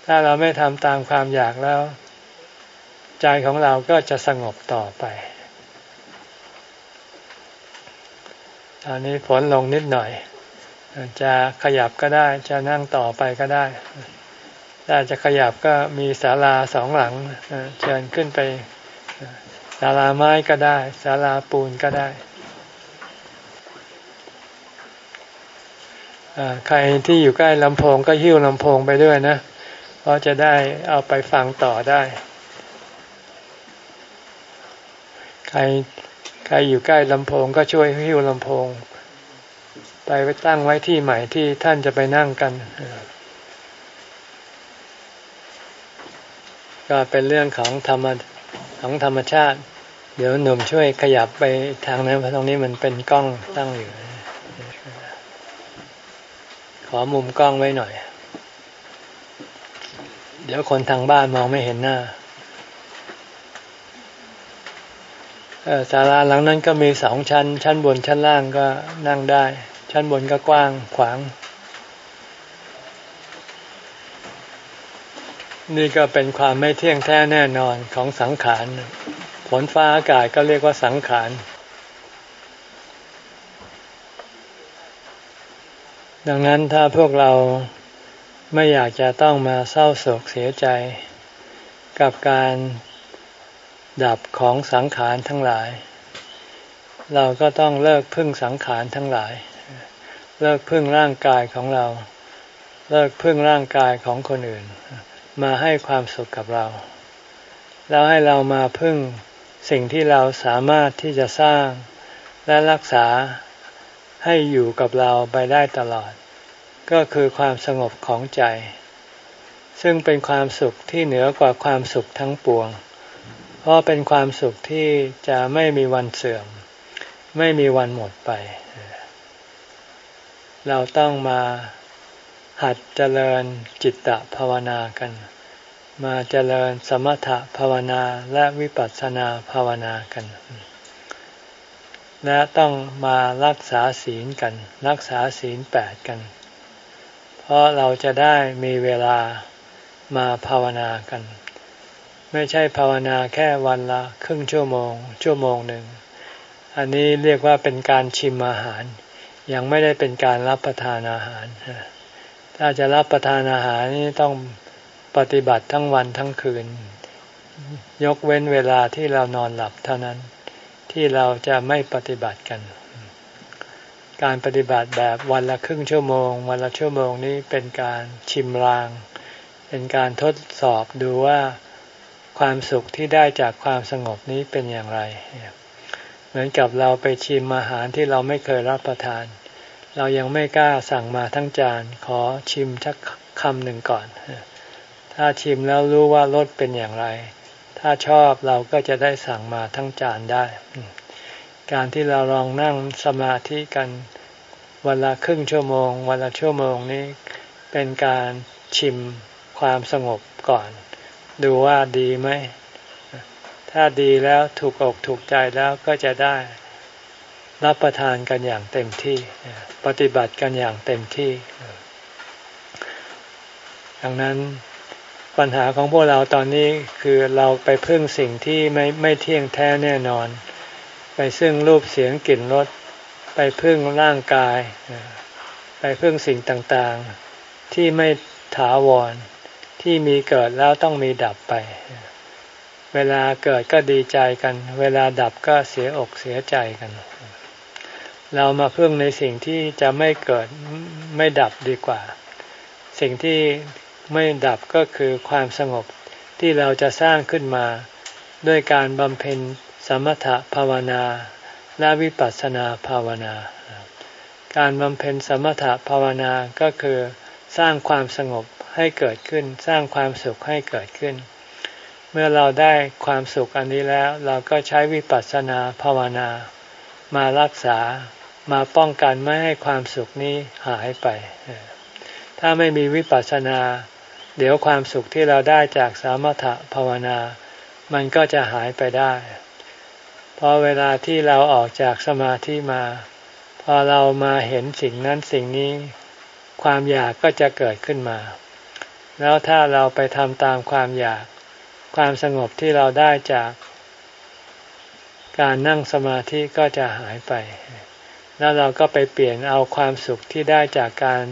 [SPEAKER 1] ถ้าเราไม่ทำตามความอยากแล้ว ใจของเราก็จะสงบต่อไปตอนนี้ฝนลงนิดหน่อย จะขยับก็ได้ จะนั่งต่อไปก็ได้ถ้าจะขยับก็มีศาลาสองหลังเชิญขึ้นไปศาลาไม้ก็ได้ศาลาปูนก็ได้ ใครที่อยู่ใกล้ลำโพงก็หิ้วลำโพงไปด้วยนะ เพราะจะได้เอาไปฟังต่อได้ ใครใครอยู่ใกล้ลำโพงก็ช่วยหิ้วลำโพง ไปไปตั้งไว้ที่ใหม่ที่ท่านจะไปนั่งกัน ก็เป็นเรื่องของธรรมของธรรมชาติ เดี๋ยวหนุ่มช่วยขยับไปทางนั้นเพราะตรงนี้มันเป็นกล้องตั้งอยู่ ขอมุมกล้องไว้หน่อย เดี๋ยวคนทางบ้านมองไม่เห็นหน้าศาลาหลังนั้นก็มีสองชั้น ชั้นบนชั้นล่างก็นั่งได้ ชั้นบนก็กว้างขวาง นี่ก็เป็นความไม่เที่ยงแท้แน่นอนของสังขาร ฝนฟ้าอากาศก็เรียกว่าสังขาร ดังนั้นถ้าพวกเราไม่อยากจะต้องมาเศร้าโศกเสียใจ กับการดับของสังขารทั้งหลาย เราก็ต้องเลิกพึ่งสังขารทั้งหลาย เลิกพึ่งร่างกายของเรา เลิกพึ่งร่างกายของคนอื่น มาให้ความสุขกับเรา แล้วให้เรามาพึ่งสิ่งที่เราสามารถที่จะสร้างและรักษาให้อยู่กับเราไปได้ตลอด ก็คือความสงบของใจ ซึ่งเป็นความสุขที่เหนือกว่าความสุขทั้งปวง เพราะเป็นความสุขที่จะไม่มีวันเสื่อม ไม่มีวันหมดไป เราต้องมาหัดเจริญจิตตภาวนากัน มาเจริญสมถภาวนาและวิปัสสนาภาวนากัน และต้องมารักษาศีลกัน รักษาศีลแปดกัน เพราะเราจะได้มีเวลามาภาวนากัน ไม่ใช่ภาวนาแค่วันละครึ่งชั่วโมง ชั่วโมงหนึ่ง อันนี้เรียกว่าเป็นการชิมอาหาร ยังไม่ได้เป็นการรับประทานอาหาร ถ้าจะรับประทานอาหารนี่ต้องปฏิบัติทั้งวันทั้งคืน ยกเว้นเวลาที่เรานอนหลับเท่านั้นที่เราจะไม่ปฏิบัติกัน การปฏิบัติแบบวันละครึ่งชั่วโมง วันละชั่วโมงนี้เป็นการชิมราง เป็นการทดสอบดูว่าความสุขที่ได้จากความสงบนี้เป็นอย่างไร เหมือนกับเราไปชิมอาหารที่เราไม่เคยรับประทาน เรายังไม่กล้าสั่งมาทั้งจาน ขอชิมชักคำหนึ่งก่อน ถ้าชิมแล้วรู้ว่ารสเป็นอย่างไร ถ้าชอบเราก็จะได้สั่งมาทั้งจานได้ การที่เราลองนั่งสมาธิกันวันละครึ่งชั่วโมง วันละชั่วโมงนี้เป็นการชิมความสงบก่อน ดูว่าดีไหม ถ้าดีแล้วถูกอกถูกใจแล้วก็จะได้รับประทานกันอย่างเต็มที่ ปฏิบัติกันอย่างเต็มที่ ดังนั้นปัญหาของพวกเราตอนนี้คือเราไปพึ่งสิ่งที่ไม่ไม่เที่ยงแท้แน่นอน ไปซึ่งรูปเสียงกลิ่นรสไปพึ่งร่างกาย ไปพึ่งสิ่งต่างๆ ที่ไม่ถาวรที่มีเกิดแล้วต้องมีดับไป เวลาเกิดก็ดีใจกัน เวลาดับก็เสียอกเสียใจกัน เรามาพึ่งในสิ่งที่จะไม่เกิดไม่ดับดีกว่า สิ่งที่ไม่ดับก็คือความสงบที่เราจะสร้างขึ้นมาด้วยการบำเพ็ญ สมถภาวนาและวิปัสสนาภาวนา การบำเพ็ญสมถภาวนาก็คือสร้างความสงบให้เกิดขึ้น สร้างความสุขให้เกิดขึ้น เมื่อเราได้ความสุขอันนี้แล้วเราก็ใช้วิปัสสนาภาวนา มารักษามาป้องกันไม่ให้ความสุขนี้หายไป ถ้าไม่มีวิปัสสนา เดี๋ยวความสุขที่เราได้จากสามถะภาวนา มันก็จะหายไปได้ พอเวลาที่เราออกจากสมาธิมา พอเรามาเห็นสิ่งนั้นสิ่งนี้ ความอยากก็จะเกิดขึ้นมา แล้วถ้าเราไปทำตามความอยาก ความสงบที่เราได้จากการนั่งสมาธิก็จะหายไป แล้วเราก็ไปเปลี่ยนเอาความสุขที่ได้จากการ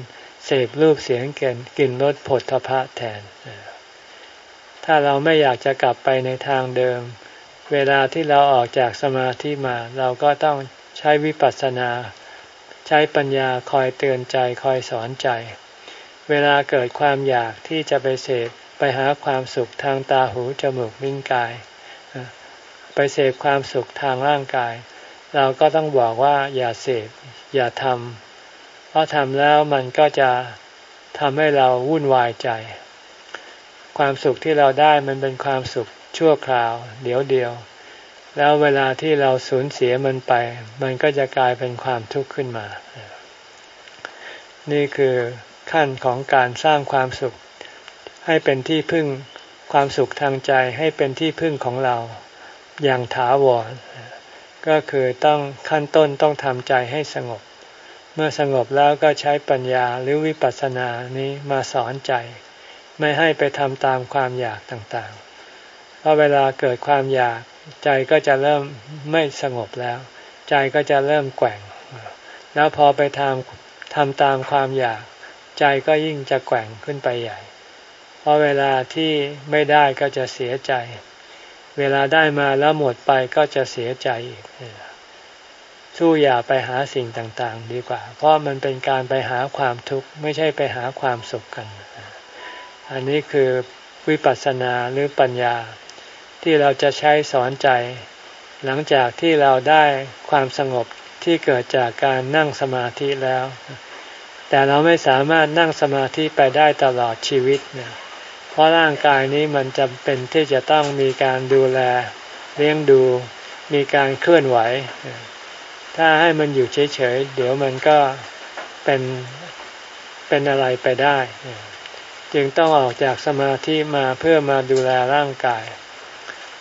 [SPEAKER 1] เสพรูปเสียงกลิ่นกลิ่นรสผลทพะแทน ถ้าเราไม่อยากจะกลับไปในทางเดิม เวลาที่เราออกจากสมาธิมา เราก็ต้องใช้วิปัสสนา ใช้ปัญญาคอยเตือนใจคอยสอนใจ เวลาเกิดความอยากที่จะไปเสพไปหาความสุขทางตาหูจมูกลิ้นกาย ไปเสพความสุขทางร่างกาย เราก็ต้องบอกว่าอย่าเสพอย่าทำเพราะทำแล้วมันก็จะทำให้เราวุ่นวายใจ ความสุขที่เราได้มันเป็นความสุข ชั่วคราว เดี๋ยวเดียว แล้วเวลาที่เราสูญเสียมันไป มันก็จะกลายเป็นความทุกข์ขึ้นมา นี่คือขั้นของการสร้างความสุข ให้เป็นที่พึ่งความสุขทางใจให้เป็นที่พึ่งของเราอย่างถาวร ก็คือต้องขั้นต้นต้องทำใจให้สงบ เมื่อสงบแล้วก็ใช้ปัญญาหรือวิปัสสนานี้มาสอนใจ ไม่ให้ไปทำตามความอยากต่าง ราะเวลาเกิดความอยากใจก็จะเริ่มไม่สงบแล้ว ใจก็จะเริ่มแกว่ง แล้วพอไปทำทำตามความอยาก ใจก็ยิ่งจะแกว่งขึ้นไปใหญ่ เพราะเวลาที่ไม่ได้ก็จะเสียใจ เวลาได้มาแล้วหมดไปก็จะเสียใจอีกสู้อย่าไปหาสิ่งต่างๆ ดีกว่า เพราะมันเป็นการไปหาความทุกข์ไม่ใช่ไปหาความสุขกัน อันนี้คือวิปัสสนาหรือปัญญา ที่เราจะใช้สอนใจ หลังจากที่เราได้ความสงบที่เกิดจากการนั่งสมาธิแล้ว แต่เราไม่สามารถนั่งสมาธิไปได้ตลอดชีวิตเนี่ยเพราะร่างกายนี้มันจำเป็นที่จะต้องมีการดูแล เลี้ยงดู มีการเคลื่อนไหว ถ้าให้มันอยู่เฉยๆ เดี๋ยวมันก็เป็นเป็นอะไรไปได้ จึงต้องออกจากสมาธิมาเพื่อมาดูแลร่างกาย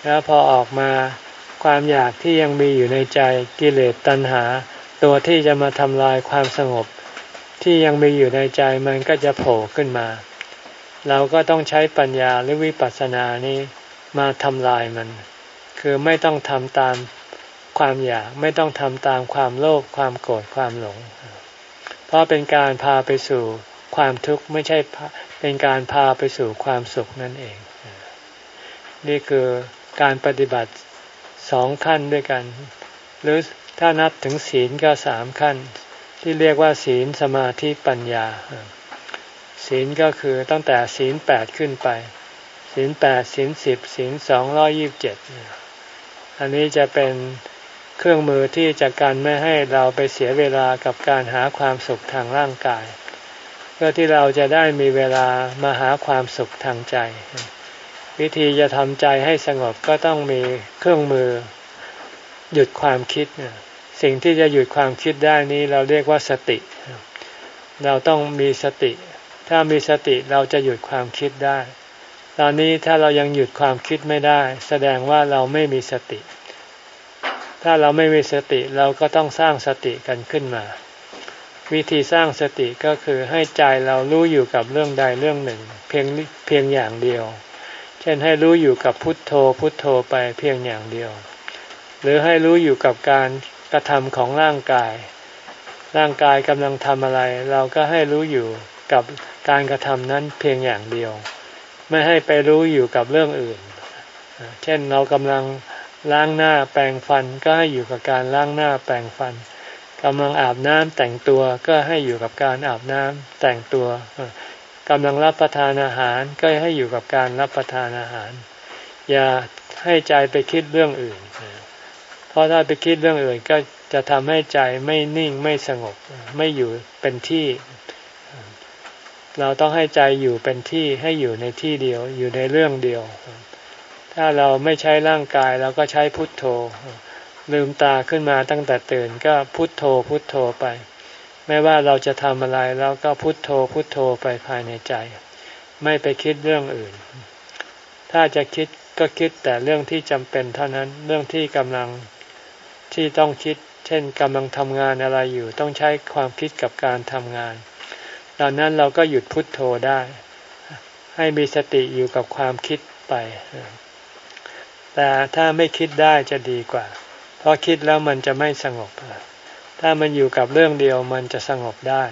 [SPEAKER 1] แล้วพอออกมาความอยากที่ยังมีอยู่ในใจกิเลสตัณหา ตัวที่จะมาทำลายความสงบ ที่ยังมีอยู่ในใจมันก็จะโผล่ขึ้นมา เราก็ต้องใช้ปัญญาหรือวิปัสสนานี้มาทำลายมัน คือไม่ต้องทำตามความอยากไม่ต้องทำตามความโลภความโกรธความหลง เพราะเป็นการพาไปสู่ความทุกข์ไม่ใช่เป็นการพาไปสู่ความสุขนั่นเอง นี่คือ การปฏิบัติสองขั้นด้วยกัน หรือถ้านับถึงศีลก็สามขั้น ที่เรียกว่าศีลสมาธิปัญญา ศีลก็คือตั้งแต่ศีลแปดขึ้นไป ศีลแปดศีลสิบศีลสองร้อยิบเจ็ดอันนี้จะเป็นเครื่องมือที่จะกันไม่ให้เราไปเสียเวลากับการหาความสุขทางร่างกาย เพื่อที่เราจะได้มีเวลามาหาความสุขทางใจ วิธีจะทำใจให้สงบก็ต้องมีเครื่องมือ หยุดความคิด สิ่งที่จะหยุดความคิดได้นี้เราเรียกว่าสติ เราต้องมีสติ ถ้ามีสติเราจะหยุดความคิดได้ ตอนนี้ถ้าเรายังหยุดความคิดไม่ได้ แสดงว่าเราไม่มีสติ ถ้าเราไม่มีสติเราก็ต้องสร้างสติกันขึ้นมา วิธีสร้างสติก็คือให้ใจเรารู้อยู่กับเรื่องใดเรื่องหนึ่ง เพียงเพียงอย่างเดียว ช่นให้รู้อยู่กับพุทโธพุทโธไปเพียงอย่างเดียว หรือให้รู้อยู่กับการกระทำของร่างกาย ร่างกายกำลังทำอะไร เราก็ให้รู้อยู่กับการกระทำนั้นเพียงอย่างเดียว ไม่ให้ไปรู้อยู่กับเรื่องอื่น เช่นเรากำลังล้างหน้าแปรงฟันก็ให้อยู่กับการล้างหน้าแปรงฟันกำลังอาบน้ำแต่งตัวก็ให้อยู่กับการอาบน้ำแต่งตัว กำลังรับประทานอาหารก็ให้อยู่กับการรับประทานอาหาร อย่าให้ใจไปคิดเรื่องอื่น เพราะถ้าไปคิดเรื่องอื่นก็จะทำให้ใจไม่นิ่งไม่สงบไม่อยู่เป็นที่ เราต้องให้ใจอยู่เป็นที่ให้อยู่ในที่เดียว อยู่ในเรื่องเดียว ถ้าเราไม่ใช้ร่างกายเราก็ใช้พุทโธ ลืมตาขึ้นมาตั้งแต่ตื่นก็พุทโธพุทโธไป ไม่ว่าเราจะทำอะไรเราก็พุทโธพุทโธไปภายในใจ ไม่ไปคิดเรื่องอื่น ถ้าจะคิดก็คิดแต่เรื่องที่จำเป็นเท่านั้นเรื่องที่กำลังที่ต้องคิด เช่นกำลังทำงานอะไรอยู่ ต้องใช้ความคิดกับการทำงานดังนั้นเราก็หยุดพุทโธได้ ให้มีสติอยู่กับความคิดไป แต่ถ้าไม่คิดได้จะดีกว่า เพราะคิดแล้วมันจะไม่สงบ ถ้ามันอยู่กับเรื่องเดียวมันจะสงบได้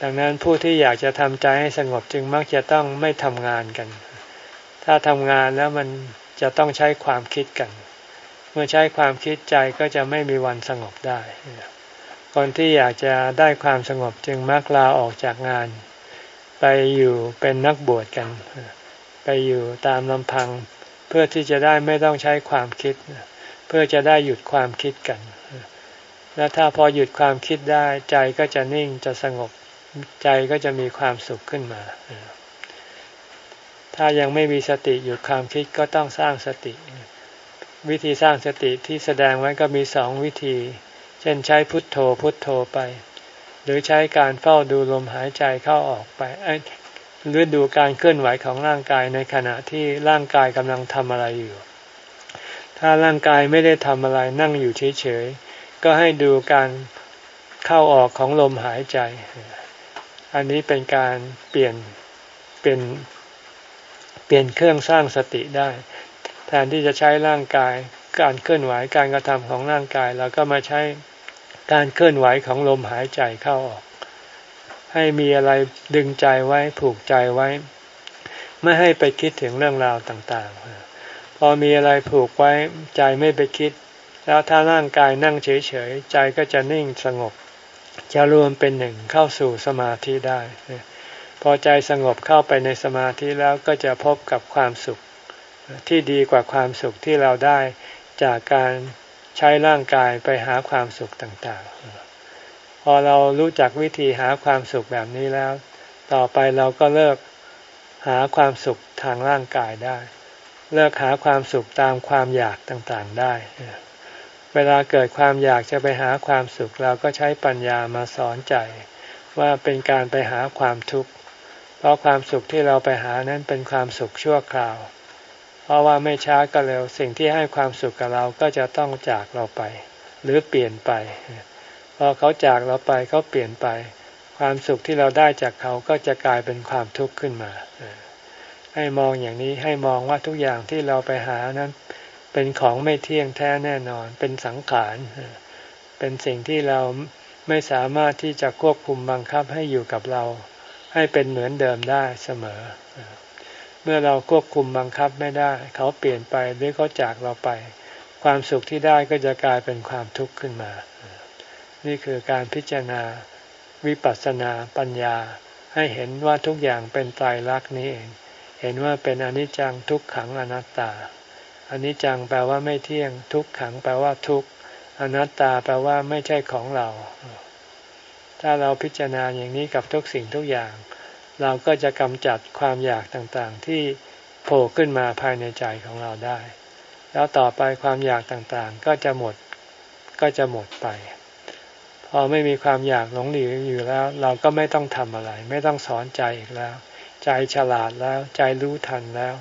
[SPEAKER 1] ดังนั้นผู้ที่อยากจะทำใจให้สงบจึงมักจะต้องไม่ทำงานกัน ถ้าทำงานแล้วมันจะต้องใช้ความคิดกัน เมื่อใช้ความคิดใจก็จะไม่มีวันสงบได้คนที่อยากจะได้ความสงบจึงมักลาออกจากงาน ไปอยู่เป็นนักบวชกัน ไปอยู่ตามลำพัง เพื่อที่จะได้ไม่ต้องใช้ความคิด เพื่อจะได้หยุดความคิดกัน แล้วถ้าพอหยุดความคิดได้ใจก็จะนิ่งจะสงบใจก็จะมีความสุขขึ้นมา ถ้ายังไม่มีสติหยุดความคิดก็ต้องสร้างสติ วิธีสร้างสติที่แสดงไว้ก็มีสองวิธี เช่นใช้พุทโธพุทโธไป หรือใช้การเฝ้าดูลมหายใจเข้าออกไปหรือดูการเคลื่อนไหวของร่างกายในขณะที่ร่างกายกำลังทำอะไรอยู่ ถ้าร่างกายไม่ได้ทำอะไรนั่งอยู่เฉยๆ ก็ให้ดูการเข้าออกของลมหายใจ อันนี้เป็นการเปลี่ยนเป็นเปลี่ยนเครื่องสร้างสติได้ แทนที่จะใช้ร่างกาย การเคลื่อนไหวการกระทำของร่างกายเราก็มาใช้การเคลื่อนไหวของลมหายใจเข้าออก ให้มีอะไรดึงใจไว้ผูกใจไว้ ไม่ให้ไปคิดถึงเรื่องราวต่างๆ พอมีอะไรผูกไว้ใจไม่ไปคิด แล้วถ้าร่างกายนั่งเฉยๆ ใจก็จะนิ่งสงบ จะรวมเป็นหนึ่งเข้าสู่สมาธิได้ พอใจสงบเข้าไปในสมาธิแล้วก็จะพบกับความสุขที่ดีกว่าความสุขที่เราได้จากการใช้ร่างกายไปหาความสุขต่างๆ พอเรารู้จักวิธีหาความสุขแบบนี้แล้ว ต่อไปเราก็เลิกหาความสุขทางร่างกายได้ เลิกหาความสุขตามความอยากต่างๆได้ เวลาเกิดความอยากจะไปหาความสุขเราก็ใช้ปัญญามาสอนใจ ว่าเป็นการไปหาความทุกข์ เพราะความสุขที่เราไปหานั้นเป็นความสุขชั่วคราว เพราะว่าไม่ช้าก็เร็วสิ่งที่ให้ความสุขกับเราก็จะต้องจากเราไป หรือเปลี่ยนไป พอเขาจากเราไปเขาเปลี่ยนไป ความสุขที่เราได้จากเขาก็จะกลายเป็นความทุกข์ขึ้นมา ให้มองอย่างนี้ให้มองว่าทุกอย่างที่เราไปหานั้น เป็นของไม่เที่ยงแท้แน่นอน เป็นสังขาร เป็นสิ่งที่เราไม่สามารถที่จะควบคุมบังคับให้อยู่กับเรา ให้เป็นเหมือนเดิมได้เสมอ เมื่อเราควบคุมบังคับไม่ได้ เขาเปลี่ยนไปหรือเขาจากเราไป ความสุขที่ได้ก็จะกลายเป็นความทุกข์ขึ้นมา นี่คือการพิจารณาวิปัสสนาปัญญา ให้เห็นว่าทุกอย่างเป็นไตรลักษณ์นี้เอง เห็นว่าเป็นอนิจจังทุกขังอนัตตา อน,นิจจังแปลว่าไม่เที่ยง ทุกขังแปลว่าทุกอนัตตาแปลว่าไม่ใช่ของเรา ถ้าเราพิจารณาอย่างนี้กับทุกสิ่งทุกอย่าง เราก็จะกำจัดความอยากต่างๆ ที่โผล่ขึ้นมาภายในใจของเราได้ แล้วต่อไปความอยากต่างๆ ก็จะหมดก็จะหมดไป พอไม่มีความอยากหลงเหลืออยู่แล้ว เราก็ไม่ต้องทำอะไร ไม่ต้องสอนใจอีกแล้ว ใจฉลาดแล้วใจรู้ทันแล้ว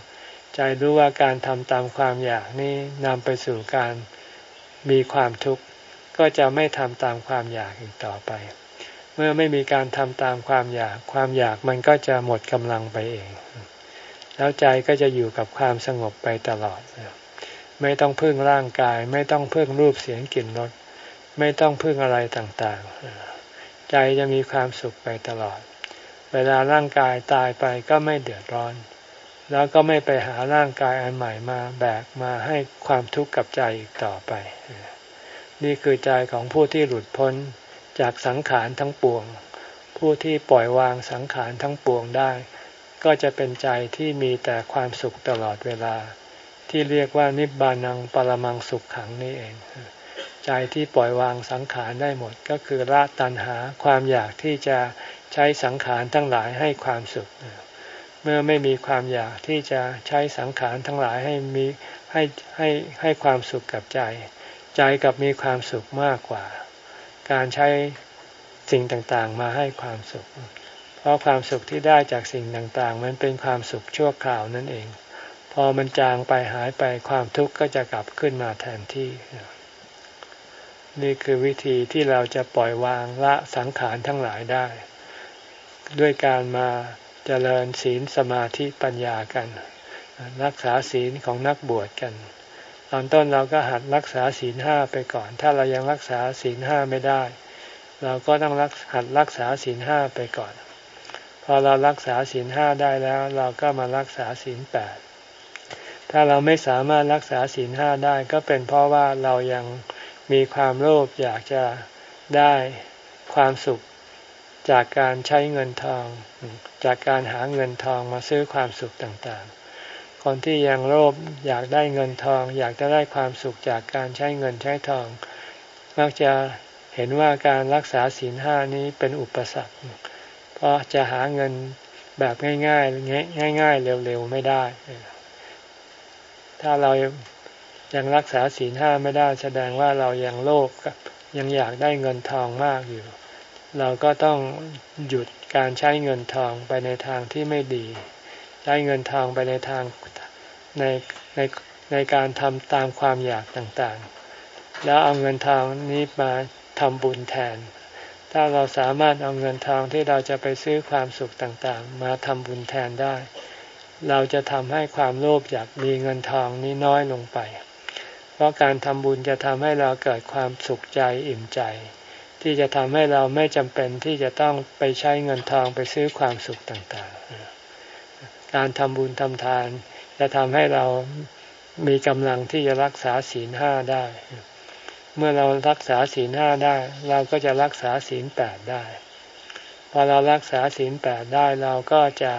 [SPEAKER 1] ใจรู้ว่าการทำตามความอยากนี้นำไปสู่การมีความทุกข์ก็จะไม่ทำตามความอยากอีกต่อไป เมื่อไม่มีการทำตามความอยาก ความอยากมันก็จะหมดกำลังไปเอง แล้วใจก็จะอยู่กับความสงบไปตลอด ไม่ต้องพึ่งร่างกาย ไม่ต้องพึ่งรูปเสียงกลิ่นรสไม่ต้องพึ่งอะไรต่างๆ ใจจะมีความสุขไปตลอด เวลาร่างกายตายไปก็ไม่เดือดร้อน แล้วก็ไม่ไปหาร่างกายอันใหม่มาแบกมาให้ความทุกข์กับใจอีกต่อไป นี่คือใจของผู้ที่หลุดพ้นจากสังขารทั้งปวง ผู้ที่ปล่อยวางสังขารทั้งปวงได้ ก็จะเป็นใจที่มีแต่ความสุขตลอดเวลา ที่เรียกว่านิบานังปรมังสุขขังนี่เอง ใจที่ปล่อยวางสังขารได้หมดก็คือละตัณหาความอยากที่จะใช้สังขารทั้งหลายให้ความสุขเเมื่อไม่มีความอยากที่จะใช้สังขารทั้งหลายให้มีให้ให้ให้ความสุขกับใจ ใจกับมีความสุขมากกว่า การใช้สิ่งต่างๆ มาให้ความสุข เพราะความสุขที่ได้จากสิ่งต่างๆ มันเป็นความสุขชั่วคราวนั่นเอง พอมันจางไปหายไปความทุกข์ก็จะกลับขึ้นมาแทนที่ นี่คือวิธีที่เราจะปล่อยวางละสังขารทั้งหลายได้ ด้วยการมา เจริญศีลสมาธิปัญญากัน รักษาศีลของนักบวชกัน ตอนต้นเราก็หัดรักษาศีลห้าไปก่อน ถ้าเรายังรักษาศีลห้าไม่ได้ เราก็ต้องรักหัดรักษาศีลห้าไปก่อน พอเรารักษาศีลห้าได้แล้ว เราก็มารักษาศีลแปดถ้าเราไม่สามารถรักษาศีลห้าได้ก็เป็นเพราะว่าเรายังมีความโลภอยากจะได้ความสุข จากการใช้เงินทอง จากการหาเงินทองมาซื้อความสุขต่างๆ คนที่ยังโลภอยากได้เงินทอง อยากจะได้ความสุขจากการใช้เงินใช้ทอง มักจะเห็นว่าการรักษาศีลห้านี้เป็นอุปสรรค เพราะจะหาเงินแบบง่ายๆง่ายๆเร็วๆไม่ได้ ถ้าเรายังรักษาศีลห้าไม่ได้แสดงว่าเรายังโลภยังอยากได้เงินทองมากอยู่ เราก็ต้องหยุดการใช้เงินทองไปในทางที่ไม่ดี ใช้เงินทองไปในทางในในในการทำตามความอยากต่างๆ แล้วเอาเงินทองนี้มาทำบุญแทน ถ้าเราสามารถเอาเงินทองที่เราจะไปซื้อความสุขต่างๆ มาทำบุญแทนได้ เราจะทำให้ความโลภอยากมีเงินทองนี้น้อยลงไป เพราะการทำบุญจะทำให้เราเกิดความสุขใจอิ่มใจ ที่จะทำให้เราไม่จำเป็นที่จะต้องไปใช้เงินทองไปซื้อความสุขต่างๆ การทำบุญทำทาน จะทำให้เรามีกำลังที่จะรักษาศีลห้าได้ เมื่อเรารักษาศีลห้าได้ เราก็จะรักษาศีลแปดได้ พอเรารักษาศีลแปดได้เราก็จะ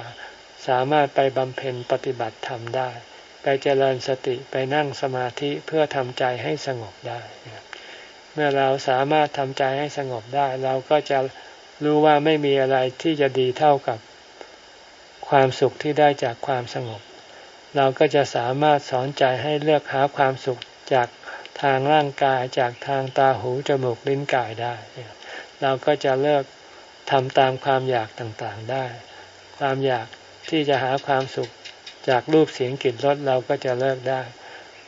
[SPEAKER 1] สามารถไปบำเพ็ญปฏิบัติธรรมได้ ไปเจริญสติไปนั่งสมาธิเพื่อทำใจให้สงบได้ เมื่อเราสามารถทำใจให้สงบได้ เราก็จะรู้ว่าไม่มีอะไรที่จะดีเท่ากับความสุขที่ได้จากความสงบ เราก็จะสามารถสอนใจให้เลือกหาความสุขจากทางร่างกายจากทางตาหูจมูกลิ้นกายได้ เราก็จะเลิกทำตามความอยากต่างๆได้ ความอยากที่จะหาความสุขจากรูปเสียงกลิ่นรสเราก็จะเลิกได้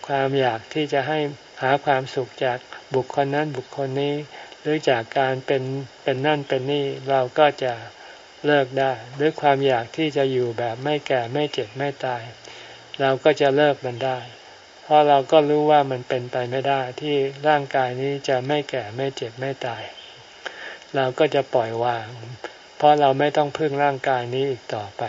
[SPEAKER 1] ความอยากที่จะให้ หาความสุขจากบุคคลนั้นบุคคลนี้ หรือจากการเป็นเป็นนั่นเป็นนี่เราก็จะเลิกได้หรือความอยากที่จะอยู่แบบไม่แก่ไม่เจ็บไม่ตาย เราก็จะเลิกมันได้ เพราะเราก็รู้ว่ามันเป็นไปไม่ได้ที่ร่างกายนี้จะไม่แก่ไม่เจ็บไม่ตาย เราก็จะปล่อยวาง เพราะเราไม่ต้องพึ่งร่างกายนี้อีกต่อไป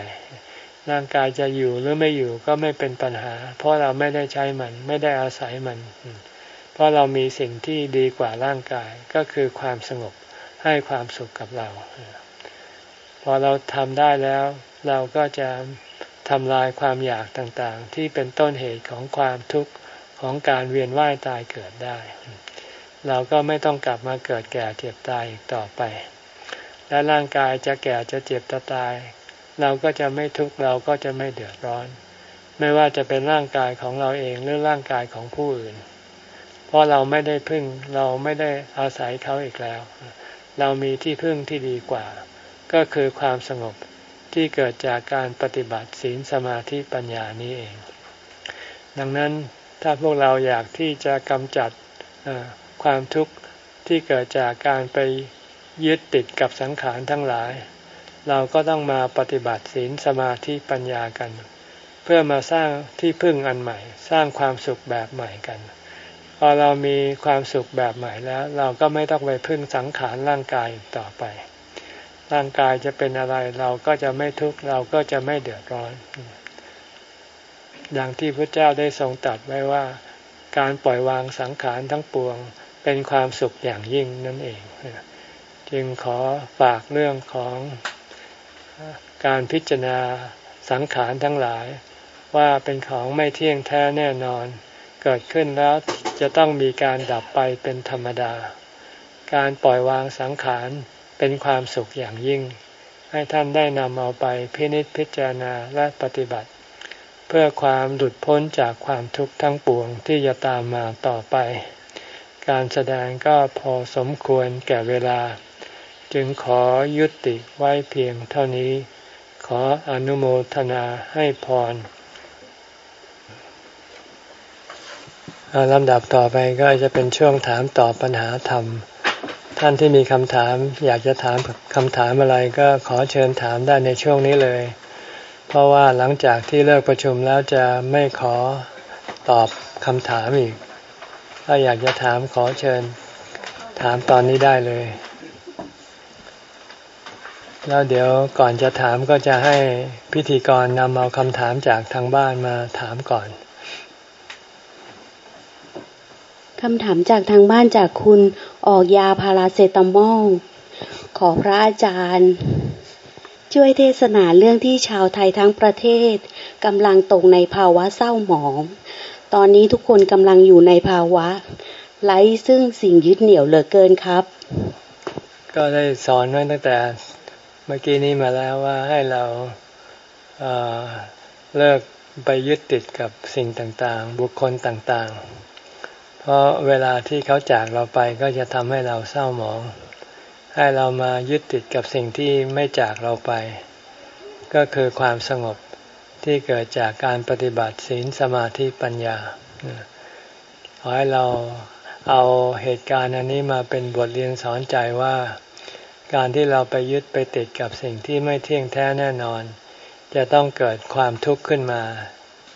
[SPEAKER 1] ร่างกายจะอยู่หรือไม่อยู่ก็ไม่เป็นปัญหา เพราะเราไม่ได้ใช้มันไม่ได้อาศัยมัน เพราะเรามีสิ่งที่ดีกว่าร่างกายก็คือความสงบให้ความสุขกับเรา พอเราทำได้แล้ว เราก็จะทำลายความอยากต่างๆ ที่เป็นต้นเหตุของความทุกข์ของการเวียนว่ายตายเกิดได้ เราก็ไม่ต้องกลับมาเกิดแก่เจ็บตายอีกต่อไป และร่างกายจะแก่จะเจ็บจะตาย เราก็จะไม่ทุกข์เราก็จะไม่เดือดร้อน ไม่ว่าจะเป็นร่างกายของเราเองหรือร่างกายของผู้อื่น เพราะเราไม่ได้พึ่งเราไม่ได้อาศัยเขาอีกแล้ว เรามีที่พึ่งที่ดีกว่า ก็คือความสงบที่เกิดจากการปฏิบัติศีลสมาธิปัญญานี้เอง ดังนั้นถ้าพวกเราอยากที่จะกำจัดความทุกข์ที่เกิดจากการไปยึดติดกับสังขารทั้งหลาย เราก็ต้องมาปฏิบัติศีลสมาธิปัญญากัน เพื่อมาสร้างที่พึ่งอันใหม่ สร้างความสุขแบบใหม่กัน พอเรามีความสุขแบบใหม่แล้ว เราก็ไม่ต้องไปพึ่งสังขารร่างกายต่อไป ร่างกายจะเป็นอะไรเราก็จะไม่ทุกข์เราก็จะไม่เดือดร้อน อย่างที่พระเจ้าได้ทรงตรัสไว้ว่า การปล่อยวางสังขารทั้งปวง เป็นความสุขอย่างยิ่งนั่นเอง จึงขอฝากเรื่องของการพิจารณาสังขารทั้งหลาย ว่าเป็นของไม่เที่ยงแท้แน่นอน เกิดขึ้นแล้วจะต้องมีการดับไปเป็นธรรมดา การปล่อยวางสังขารเป็นความสุขอย่างยิ่ง ให้ท่านได้นำเอาไปพินิจพิจารณาและปฏิบัติ เพื่อความหลุดพ้นจากความทุกข์ทั้งปวงที่จะตามมาต่อไป การแสดงก็พอสมควรแก่เวลา จึงขอยุติไว้เพียงเท่านี้ ขออนุโมทนาให้พร ลำดับต่อไปก็จะเป็นช่วงถามตอบปัญหาธรรม ท่านที่มีคำถามอยากจะถามคำถามอะไรก็ขอเชิญถามได้ในช่วงนี้เลย เพราะว่าหลังจากที่เลิกประชุมแล้วจะไม่ขอตอบคำถามอีก ถ้าอยากจะถามขอเชิญถามตอนนี้ได้เลย แล้วเดี๋ยวก่อนจะถามก็จะให้พิธีกรนำเอาคำถามจากทางบ้านมาถามก่อน
[SPEAKER 2] คำถามจากทางบ้านจากคุณออกยาพาราเซตามอล ขอพระอาจารย์ ช่วยเทศนาเรื่องที่ชาวไทยทั้งประเทศกำลังตกในภาวะเศร้าหมอง ตอนนี้ทุกคนกำลังอยู่ในภาวะไร้ซึ่งสิ่งยึดเหนี่ยวเหลือเกินครับ
[SPEAKER 1] ก็ได้สอนไว้ตั้งแต่เมื่อกี้นี้มาแล้วว่าให้เราเเลิกไปยึดติดกับสิ่งต่างๆ บุคคลต่างๆ เพราะเวลาที่เขาจากเราไปก็จะทำให้เราเศร้าหมอง ให้เรามายึดติดกับสิ่งที่ไม่จากเราไป ก็คือความสงบที่เกิดจากการปฏิบัติศีลสมาธิปัญญาขอให้เราเอาเหตุการณ์อันนี้มาเป็นบทเรียนสอนใจว่า การที่เราไปยึดไปติดกับสิ่งที่ไม่เที่ยงแท้แน่นอน จะต้องเกิดความทุกข์ขึ้นมา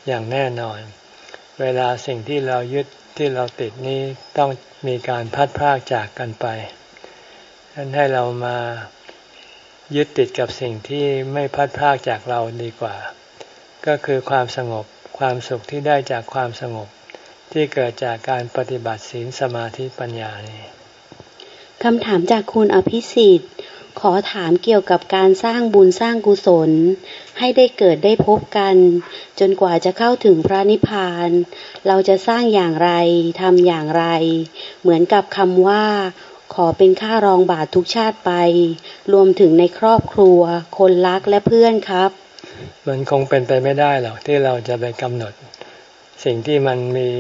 [SPEAKER 1] อย่างแน่นอน เวลาสิ่งที่เรายึด ที่เราติดนี้ต้องมีการพัดพรากจากกันไปฉันให้เรามายึดติดกับสิ่งที่ไม่พัดพากจากเราดีกว่า ก็คือความสงบความสุขที่ได้จากความสงบที่เกิดจากการปฏิบัติศีลสมาธิปัญญานี่
[SPEAKER 2] คำถามจากคุณอภิสิทธิ์ ขอถามเกี่ยวกับการสร้างบุญสร้างกุศล ให้ได้เกิดได้พบกัน จนกว่าจะเข้าถึงพระนิพพาน เราจะสร้างอย่างไรทำอย่างไร เหมือนกับคำว่า ขอเป็นค่ารองบาททุกชาติไป รวมถึงในครอบครัว คนรักและเพื่อนครับ
[SPEAKER 1] มันคงเป็นไปไม่ได้หรอกที่เราจะไปกำหนด สิ่งที่มันมี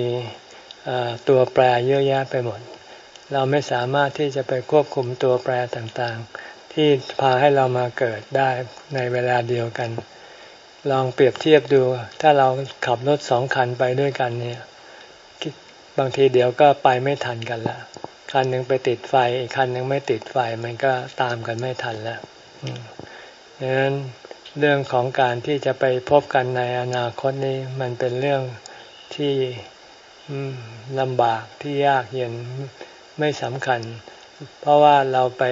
[SPEAKER 1] ตัวแปรเยอะแยะไปหมด เราไม่สามารถที่จะไปควบคุมตัวแปรต่างๆ ที่พาให้เรามาเกิดได้ในเวลาเดียวกัน ลองเปรียบเทียบดู ถ้าเราขับรถสองคันไปด้วยกันเนี่ย บางทีเดี๋ยวก็ไปไม่ทันกันละคันหนึ่งไปติดไฟอีกคันหนึ่งไม่ติดไฟมันก็ตามกันไม่ทันแล้วดังนั้นเรื่องของการที่จะไปพบกันในอนาคตนี้มันเป็นเรื่องที่ลำบากที่ยากเย็นไม่สำคัญ เพราะว่าเราไป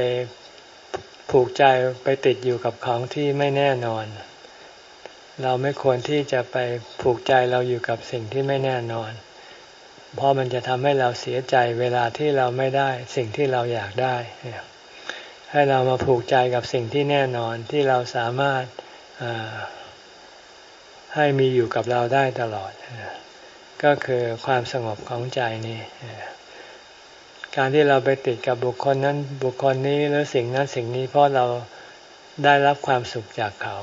[SPEAKER 1] ผูกใจไปติดอยู่กับของที่ไม่แน่นอน เราไม่ควรที่จะไปผูกใจเราอยู่กับสิ่งที่ไม่แน่นอน เพราะมันจะทำให้เราเสียใจเวลาที่เราไม่ได้สิ่งที่เราอยากได้ ให้เรามาผูกใจกับสิ่งที่แน่นอนที่เราสามารถให้มีอยู่กับเราได้ตลอด ก็คือความสงบของใจนี้ การที่เราไปติดกับบุคคลนั้นบุคคลนี้หรือสิ่งนั้นสิ่งนี้เพราะเราได้รับความสุขจากเขา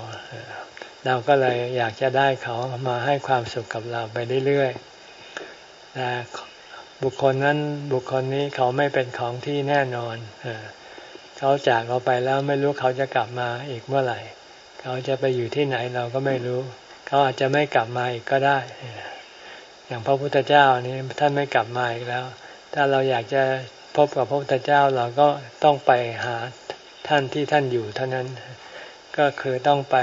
[SPEAKER 1] เราก็เลยอยากจะได้เขามาให้ความสุขกับเราไปเรื่อยๆแต่บุคคลนั้นบุคคลนี้เขาไม่เป็นของที่แน่นอน เขาจากเราไปแล้วไม่รู้เขาจะกลับมาอีกเมื่อไหร่ เขาจะไปอยู่ที่ไหนเราก็ไม่รู้ เขาอาจจะไม่กลับมาอีกก็ได้ อย่างพระพุทธเจ้านี้ท่านไม่กลับมาอีกแล้ว ถ้าเราอยากจะพบกับพระพุทธเจ้าเราก็ต้องไปหาท่านที่ท่านอยู่เท่านั้นก็คือต้องไป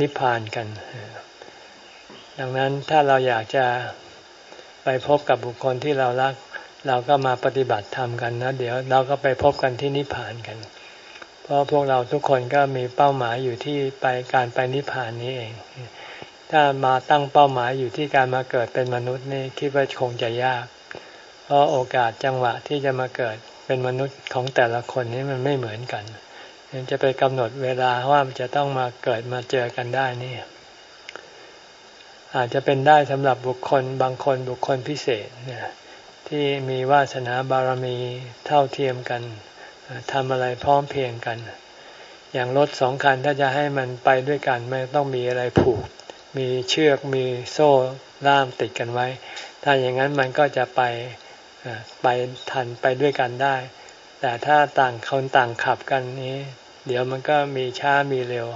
[SPEAKER 1] นิพพานกัน ดังนั้นถ้าเราอยากจะไปพบกับบุคคลที่เรารัก เราก็มาปฏิบัติธรรมกันนะ เดี๋ยวเราก็ไปพบกันที่นิพพานกัน เพราะพวกเราทุกคนก็มีเป้าหมายอยู่ที่ไปการไปนิพพานนี้เอง ถ้ามาตั้งเป้าหมายอยู่ที่การมาเกิดเป็นมนุษย์นี่คิดว่าคงจะยาก เพราะโอกาสจังหวะที่จะมาเกิดเป็นมนุษย์ของแต่ละคนนี้มันไม่เหมือนกันจะไปกำหนดเวลาว่ามันจะต้องมาเกิดมาเจอกันได้นี่อาจจะเป็นได้สำหรับบุคคลบางคนบุคคลพิเศษเนี่ยที่มีวาสนาบารมีเท่าเทียมกันทำอะไรพร้อมเพียงกัน อย่างรถสองคันถ้าจะให้มันไปด้วยกันไม่ต้องมีอะไรผูก มีเชือกมีโซ่ล่ามติดกันไว้ ถ้าอย่างนั้นมันก็จะไป ไปทันไปด้วยกันได้ แต่ถ้าต่างคนต่างขับกันนี้ เดี๋ยวมันก็มีช้ามีเร็ว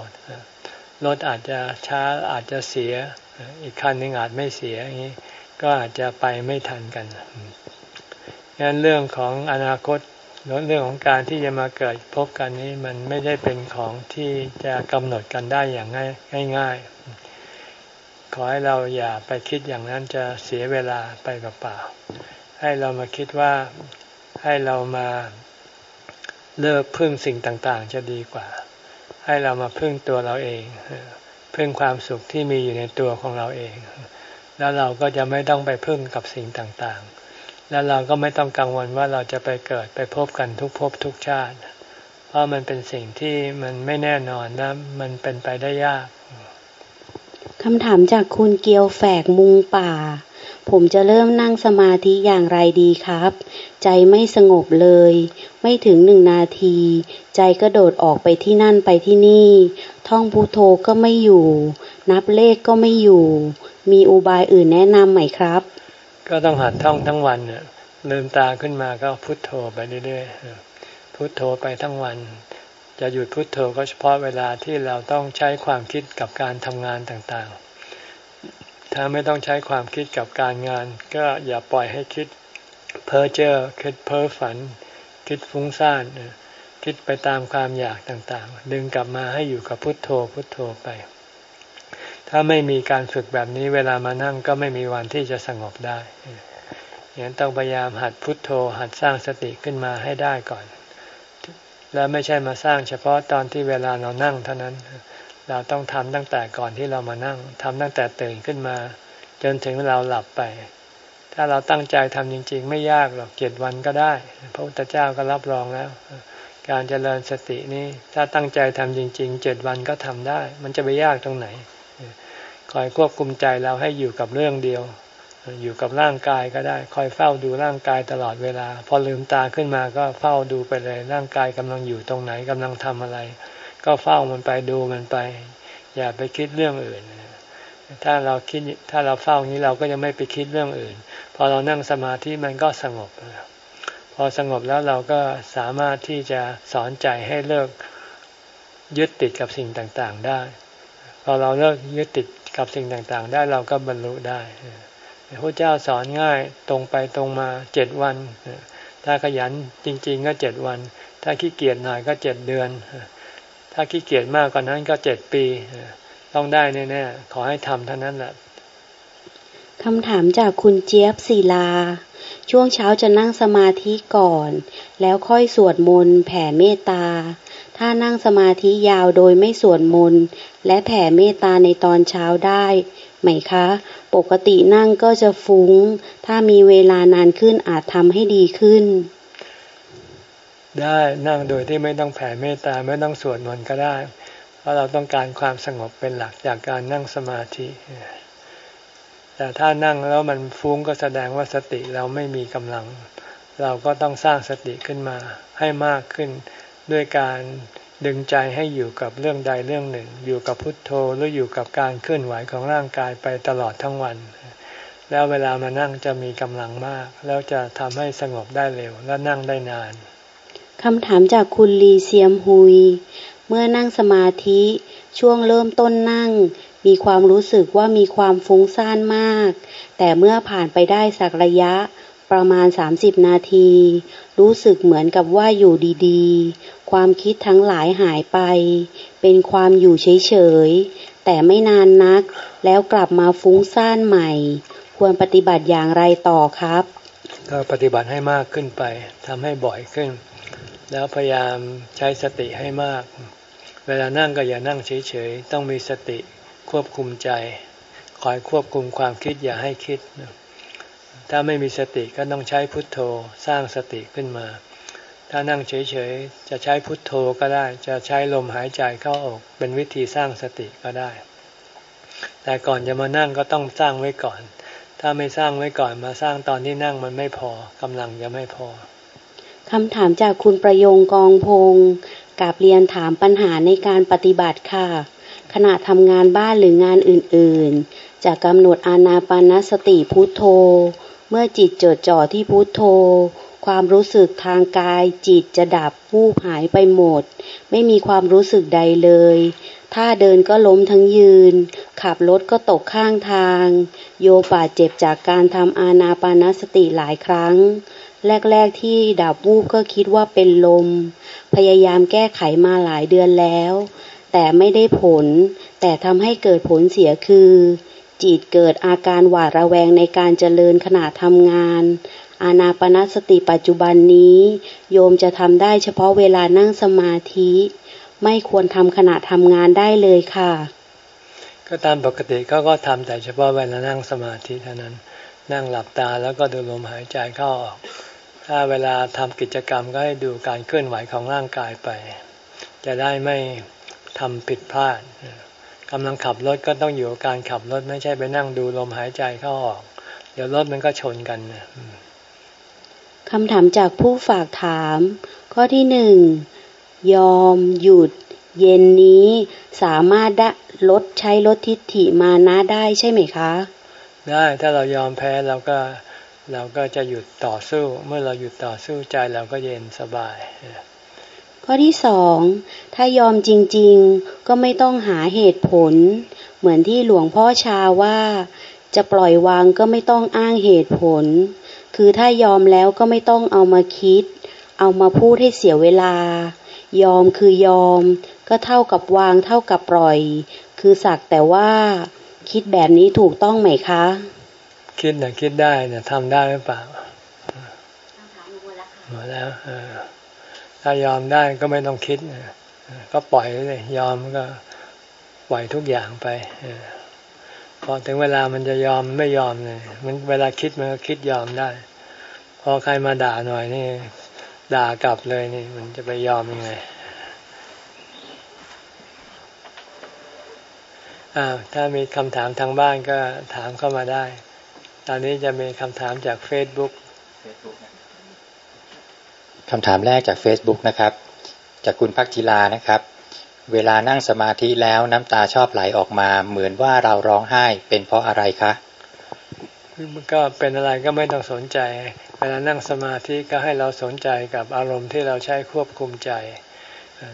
[SPEAKER 1] รถอาจจะช้าอาจจะเสีย อีกคันหนึ่งอาจไม่เสียอย่างนี้ก็อาจจะไปไม่ทันกันงั้นเรื่องของอนาคตเรื่องของการที่จะมาเกิดพบกันนี้มันไม่ได้เป็นของที่จะกำหนดกันได้อย่างง่ายง่ายขอให้เราอย่าไปคิดอย่างนั้นจะเสียเวลาไปกับเปล่า ให้เรามาคิดว่าให้เรามาเลิกพึ่งสิ่งต่างๆ จะดีกว่า ให้เรามาพึ่งตัวเราเอง พึ่งความสุขที่มีอยู่ในตัวของเราเอง แล้วเราก็จะไม่ต้องไปพึ่งกับสิ่งต่างๆ แล้วเราก็ไม่ต้องกังวลว่าเราจะไปเกิดไปพบกันทุกภพทุกชาติ เพราะมันเป็นสิ่งที่มันไม่แน่นอนนะมันเป็นไปได้ยาก
[SPEAKER 2] คำถามจากคุณเกียวแฝกมุงป่า ผมจะเริ่มนั่งสมาธิอย่างไรดีครับ ใจไม่สงบเลย ไม่ถึงหนึ่งนาที ใจก็โดดออกไปที่นั่นไปที่นี่ ท่องพุโทโธก็ไม่อยู่ นับเลขก็ไม่อยู่ มีอุบายอื่นแนะนำไหมครับ
[SPEAKER 1] ก็ต้องหัดท่องทั้งวันเนี่ยลืมตาขึ้นมาก็พุโทโธไปเรื่อยๆ พุโทโธไปทั้งวัน จะหยุดพุโทโธก็เฉพาะเวลาที่เราต้องใช้ความคิดกับการทำงานต่างๆ ถ้าไม่ต้องใช้ความคิดกับการงาน ก็อย่าปล่อยให้คิดเพ้อเจ้อคิดเพ้อฝัน คิดฟุ้งซ่านคิดไปตามความอยากต่างๆ ดึงกลับมาให้อยู่กับพุทโธพุทโธไป ถ้าไม่มีการฝึกแบบนี้เวลามานั่งก็ไม่มีวันที่จะสงบได้อย่างนั้นต้องพยายามหัดพุทโธหัดสร้างสติขึ้นมาให้ได้ก่อน แล้วไม่ใช่มาสร้างเฉพาะตอนที่เวลาเรานั่งเท่านั้น เราต้องทำตั้งแต่ก่อนที่เรามานั่งทำตั้งแต่ตื่นขึ้นมา จนถึงเราหลับไป ถ้าเราตั้งใจทำจริง ๆ ไม่ยากหรอกเจ็ดวันก็ได้พระพุทธเจ้าก็รับรองแล้ว การเจริญสตินี้ถ้าตั้งใจทำจริงๆเจ็ดวันก็ทำได้ มันจะไปยากตรงไหนคอยควบคุมใจเราให้อยู่กับเรื่องเดียว อยู่กับร่างกายก็ได้ คอยเฝ้าดูร่างกายตลอดเวลา พอลืมตาขึ้นมาก็เฝ้าดูไปเลย ร่างกายกำลังอยู่ตรงไหนกำลังทำอะไร ก็เฝ้ามันไปดูมันไป อย่าไปคิดเรื่องอื่น ถ้าเราคิดถ้าเราเฝ้านี้เราก็จะไม่ไปคิดเรื่องอื่น พอเรานั่งสมาธิมันก็สงบ พอสงบแล้วเราก็สามารถที่จะสอนใจให้เลิกยึดติดกับสิ่งต่างๆได้ พอเราเลิกยึดติดกับสิ่งต่างๆ ได้เราก็บรรลุได้พระเจ้าสอนง่ายตรงไปตรงมาเจ็ดวัน ถ้าขยันจริง ๆ ก็เจ็ดวัน ถ้าขี้เกียจหน่อยก็เจ็ดเดือน ถ้าขี้เกียจมากกว่านั้นก็เจ็ดปี ต้องได้แน่ๆขอให้ทำเท่านั้นแหละ
[SPEAKER 2] คำถามจากคุณเจี๊ยบศิลา ช่วงเช้าจะนั่งสมาธิก่อน แล้วค่อยสวดมนต์แผ่เมตตา ถ้านั่งสมาธิยาวโดยไม่สวดมนต์และแผ่เมตตาในตอนเช้าได้ไหมคะ ปกตินั่งก็จะฟุง้ง ถ้ามีเวลานานขึ้นอาจทำให้ดีขึ้น
[SPEAKER 1] ได้นั่งโดยที่ไม่ต้องแผ่เมตตาไม่ต้องสวดมนต์ก็ได้ เพราะเราต้องการความสงบเป็นหลักจากการนั่งสมาธิ แต่ถ้านั่งแล้วมันฟุ้งก็แสดงว่าสติเราไม่มีกำลัง เราก็ต้องสร้างสติขึ้นมาให้มากขึ้นด้วยการดึงใจให้อยู่กับเรื่องใดเรื่องหนึ่ง อยู่กับพุทโธหรืออยู่กับการเคลื่อนไหวของร่างกายไปตลอดทั้งวัน แล้วเวลามานั่งจะมีกำลังมาก แล้วจะทำให้สงบได้เร็วและนั่งได้นาน
[SPEAKER 2] คำถามจากคุณลีเซียมฮุย เมื่อนั่งสมาธิ ช่วงเริ่มต้นนั่ง มีความรู้สึกว่ามีความฟุ้งซ่านมาก แต่เมื่อผ่านไปได้สักระยะ ประมาณ 30 นาที รู้สึกเหมือนกับว่าอยู่ดีๆ ความคิดทั้งหลายหายไป เป็นความอยู่เฉยๆ แต่ไม่นานนัก แล้วกลับมาฟุ้งซ่านใหม่ ควรปฏิบัติอย่างไรต่อครับ
[SPEAKER 1] ก็ปฏิบัติให้มากขึ้นไปทำให้บ่อยขึ้น แล้วพยายามใช้สติให้มาก เวลานั่งก็อย่านั่งเฉยๆ ต้องมีสติควบคุมใจ คอยควบคุมความคิดอย่าให้คิด ถ้าไม่มีสติก็ต้องใช้พุทโธสร้างสติขึ้นมา ถ้านั่งเฉยๆ จะใช้พุทโธก็ได้ จะใช้ลมหายใจเข้าออกเป็นวิธีสร้างสติก็ได้ แต่ก่อนจะมานั่งก็ต้องสร้างไว้ก่อน ถ้าไม่สร้างไว้ก่อนมาสร้างตอนที่นั่งมันไม่พอกำลังจะไม่พอ
[SPEAKER 2] คำถามจากคุณประยงกองพงกับเรียนถามปัญหาในการปฏิบัติค่ะ ขณะทำงานบ้านหรืองานอื่นๆ จะกำหนดอานาปานสติพุทโธ เมื่อจิตจดจ่อที่พุทโธ ความรู้สึกทางกาย จิตจะดับวูบหายไปหมด ไม่มีความรู้สึกใดเลย ถ้าเดินก็ล้มทั้งยืน ขับรถก็ตกข้างทาง โยบาดเจ็บจากการทำอานาปานสติหลายครั้ง แรก ๆ ที่ดับวูบก็คิดว่าเป็นลม พยายามแก้ไขมาหลายเดือนแล้ว แต่ไม่ได้ผล แต่ทำให้เกิดผลเสียคือ จิตเกิดอาการหวาดระแวงในการเจริญขณะทำงาน อานาปนสติปัจจุบันนี้ โยมจะทำได้เฉพาะเวลานั่งสมาธิ ไม่ควรทำขณะทำงานได้เลยค่ะ
[SPEAKER 1] ก็ตามปกติก็ก็ทำแต่เฉพาะเวลานั่งสมาธิเท่านั้น นั่งหลับตาแล้วก็ดูลมหายใจเข้าออก ถ้าเวลาทำกิจกรรมก็ให้ดูการเคลื่อนไหวของร่างกายไป จะได้ไม่ทำผิดพลาดกำลังขับรถก็ต้องอยู่กับการขับรถไม่ใช่ไปนั่งดูลมหายใจเข้าออก เดี๋ยวรถมันก็ชนกัน
[SPEAKER 2] คำถามจากผู้ฝากถาม ข้อที่หนึ่งยอมหยุด เย็นนี้สามารถลดใช้ลดทิฏฐิมานะได้ใช่ไหมคะ
[SPEAKER 1] ได้ ถ้าเรายอมแพ้เราก็เราก็จะหยุดต่อสู้ เมื่อเราหยุดต่อสู้ใจเราก็เย็นสบาย
[SPEAKER 2] ข้อที่สอง ถ้ายอมจริง ๆ ก็ไม่ต้องหาเหตุผล เหมือนที่หลวงพ่อชาว่า จะปล่อยวางก็ไม่ต้องอ้างเหตุผล คือถ้ายอมแล้วก็ไม่ต้องเอามาคิด เอามาพูดให้เสียเวลา ยอมคือยอม ก็เท่ากับวางเท่ากับปล่อย คือสักแต่ว่า คิดแบบนี้ถูกต้องไหมคะ
[SPEAKER 1] คิดนะคิดได้นะทำได้หรือเปล่าหมดแล้วถ้ายอมได้ก็ไม่ต้องคิดก็ปล่อยเลยยอมก็ปล่อยทุกอย่างไปพอถึงเวลามันจะยอมไม่ยอมเลยมันเวลาคิดมันก็คิดยอมได้ พอใครมาด่าหน่อยนี่ ด่ากลับเลยนี่ มันจะไปยอมยังไง อ้าวถ้ามีคำถามทางบ้านก็ถามเข้ามาได้ ตอนนี้จะมีคำถามจากเฟซบุ๊ก
[SPEAKER 3] คำถามแรกจาก Facebook นะครับ จากคุณพักจิลานะครับ เวลานั่งสมาธิแล้วน้ำตาชอบไหลออกมา เหมือนว่าเราร้องไห้เป็นเพราะอะไรคะ
[SPEAKER 1] ก็เป็นอะไรก็ไม่ต้องสนใจ เวลานั่งสมาธิก็ให้เราสนใจกับอารมณ์ที่เราใช้ควบคุมใจ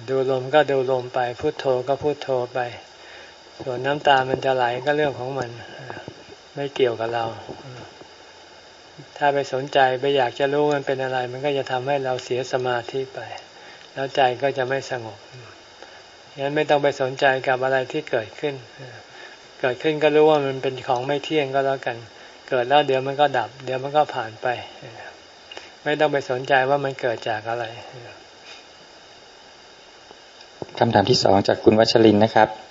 [SPEAKER 1] ดูลมก็ดูลมไปพุโทโธก็พุโทโธไป ส่วนน้ำตามันจะไหลก็เรื่องของมัน ไม่เกี่ยวกับเรา ถ้าไปสนใจไปอยากจะรู้มันเป็นอะไร มันก็จะทำให้เราเสียสมาธิไป แล้วใจก็จะไม่สงบงั้นไม่ต้องไปสนใจกับอะไรที่เกิดขึ้น เกิดขึ้นก็รู้ว่ามันเป็นของไม่เที่ยงก็แล้วกัน เกิดแล้วเดี๋ยวมันก็ดับ เดี๋ยวมันก็ผ่านไป ไม่ต้องไปสนใจว่ามันเกิดจากอะไร
[SPEAKER 3] คำถามที่สองจากคุณวัชรินนะครับ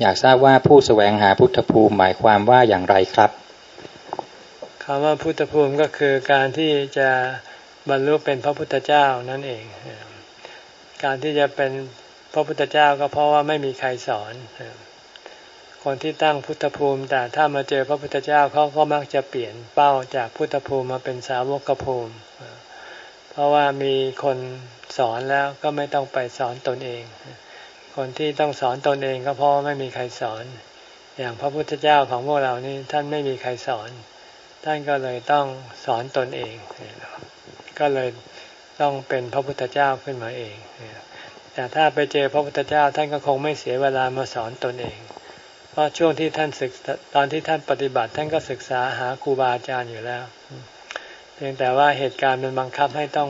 [SPEAKER 3] อยากทราบว่าผู้แสวงหาพุทธภูมิหมายความว่าอย่างไรครับ
[SPEAKER 1] คำว่าพุทธภูมิก็คือการที่จะบรรลุเป็นพระพุทธเจ้านั่นเอง การที่จะเป็นพระพุทธเจ้าก็เพราะว่าไม่มีใครสอน คนที่ตั้งพุทธภูมิ แต่ถ้ามาเจอพระพุทธเจ้าเขาก็มักจะเปลี่ยนเป้าจากพุทธภูมิมาเป็นสาวกภูมิ เพราะว่ามีคนสอนแล้วก็ไม่ต้องไปสอนตนเอง คนที่ต้องสอนตนเองก็เพราะไม่มีใครสอน อย่างพระพุทธเจ้าของพวกเรานี่ท่านไม่มีใครสอน ท่านก็เลยต้องสอนตนเอง ก็เลยต้องเป็นพระพุทธเจ้าขึ้นมาเอง แต่ถ้าไปเจอพระพุทธเจ้าท่านก็คงไม่เสียเวลามาสอนตนเอง เพราะช่วงที่ท่านศึกตอนที่ท่านปฏิบัติ ท่านก็ศึกษาหาครูบาอาจารย์อยู่แล้ว เพียงแต่ว่าเหตุการณ์มันบังคับให้ต้อง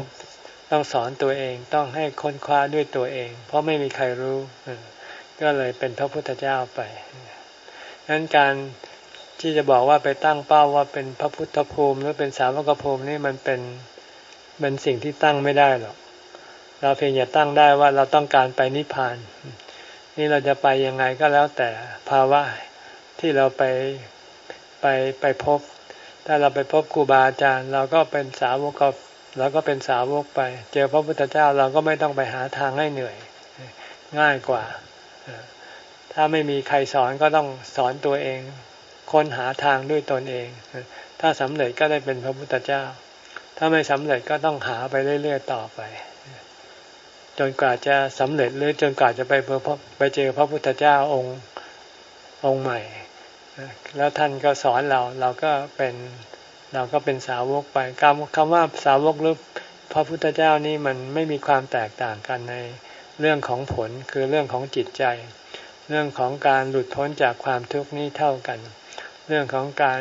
[SPEAKER 1] ต้องสอนตัวเองต้องให้ค้นคว้าด้วยตัวเอง เพราะไม่มีใครรู้ ก็เลยเป็นพระพุทธเจ้าไปนั้นการที่จะบอกว่าไปตั้งเป้าว่าเป็นพระพุทธภูมิหรือเป็นสาวกภูมินี่มันเป็นเป็นสิ่งที่ตั้งไม่ได้หรอก เราเพียงอย่าตั้งได้ว่าเราต้องการไปนิพพาน นี่เราจะไปยังไงก็แล้วแต่ภาวะที่เราไปไปไปพบ ถ้าเราไปพบครูบาอาจารย์ เราก็เป็นสาวก เราก็เป็นสาวกไป เจอพระพุทธเจ้าเราก็ไม่ต้องไปหาทางให้เหนื่อย ง่ายกว่า ถ้าไม่มีใครสอนก็ต้องสอนตัวเอง ค้นหาทางด้วยตนเอง ถ้าสำเร็จก็ได้เป็นพระพุทธเจ้า ถ้าไม่สำเร็จก็ต้องหาไปเรื่อย ๆ ต่อไป จนกว่าจะสำเร็จหรือจนกว่าจะไปไปเจอพระพุทธเจ้าองค์องค์ใหม่ แล้วท่านก็สอนเราเราก็เป็น เราก็เป็นสาวกไปคำคำว่าสาวกหรือพระพุทธเจ้านี่มันไม่มีความแตกต่างกันในเรื่องของผลคือเรื่องของจิตใจ เรื่องของการหลุดพ้นจากความทุกข์นี่เท่ากัน เรื่องของการ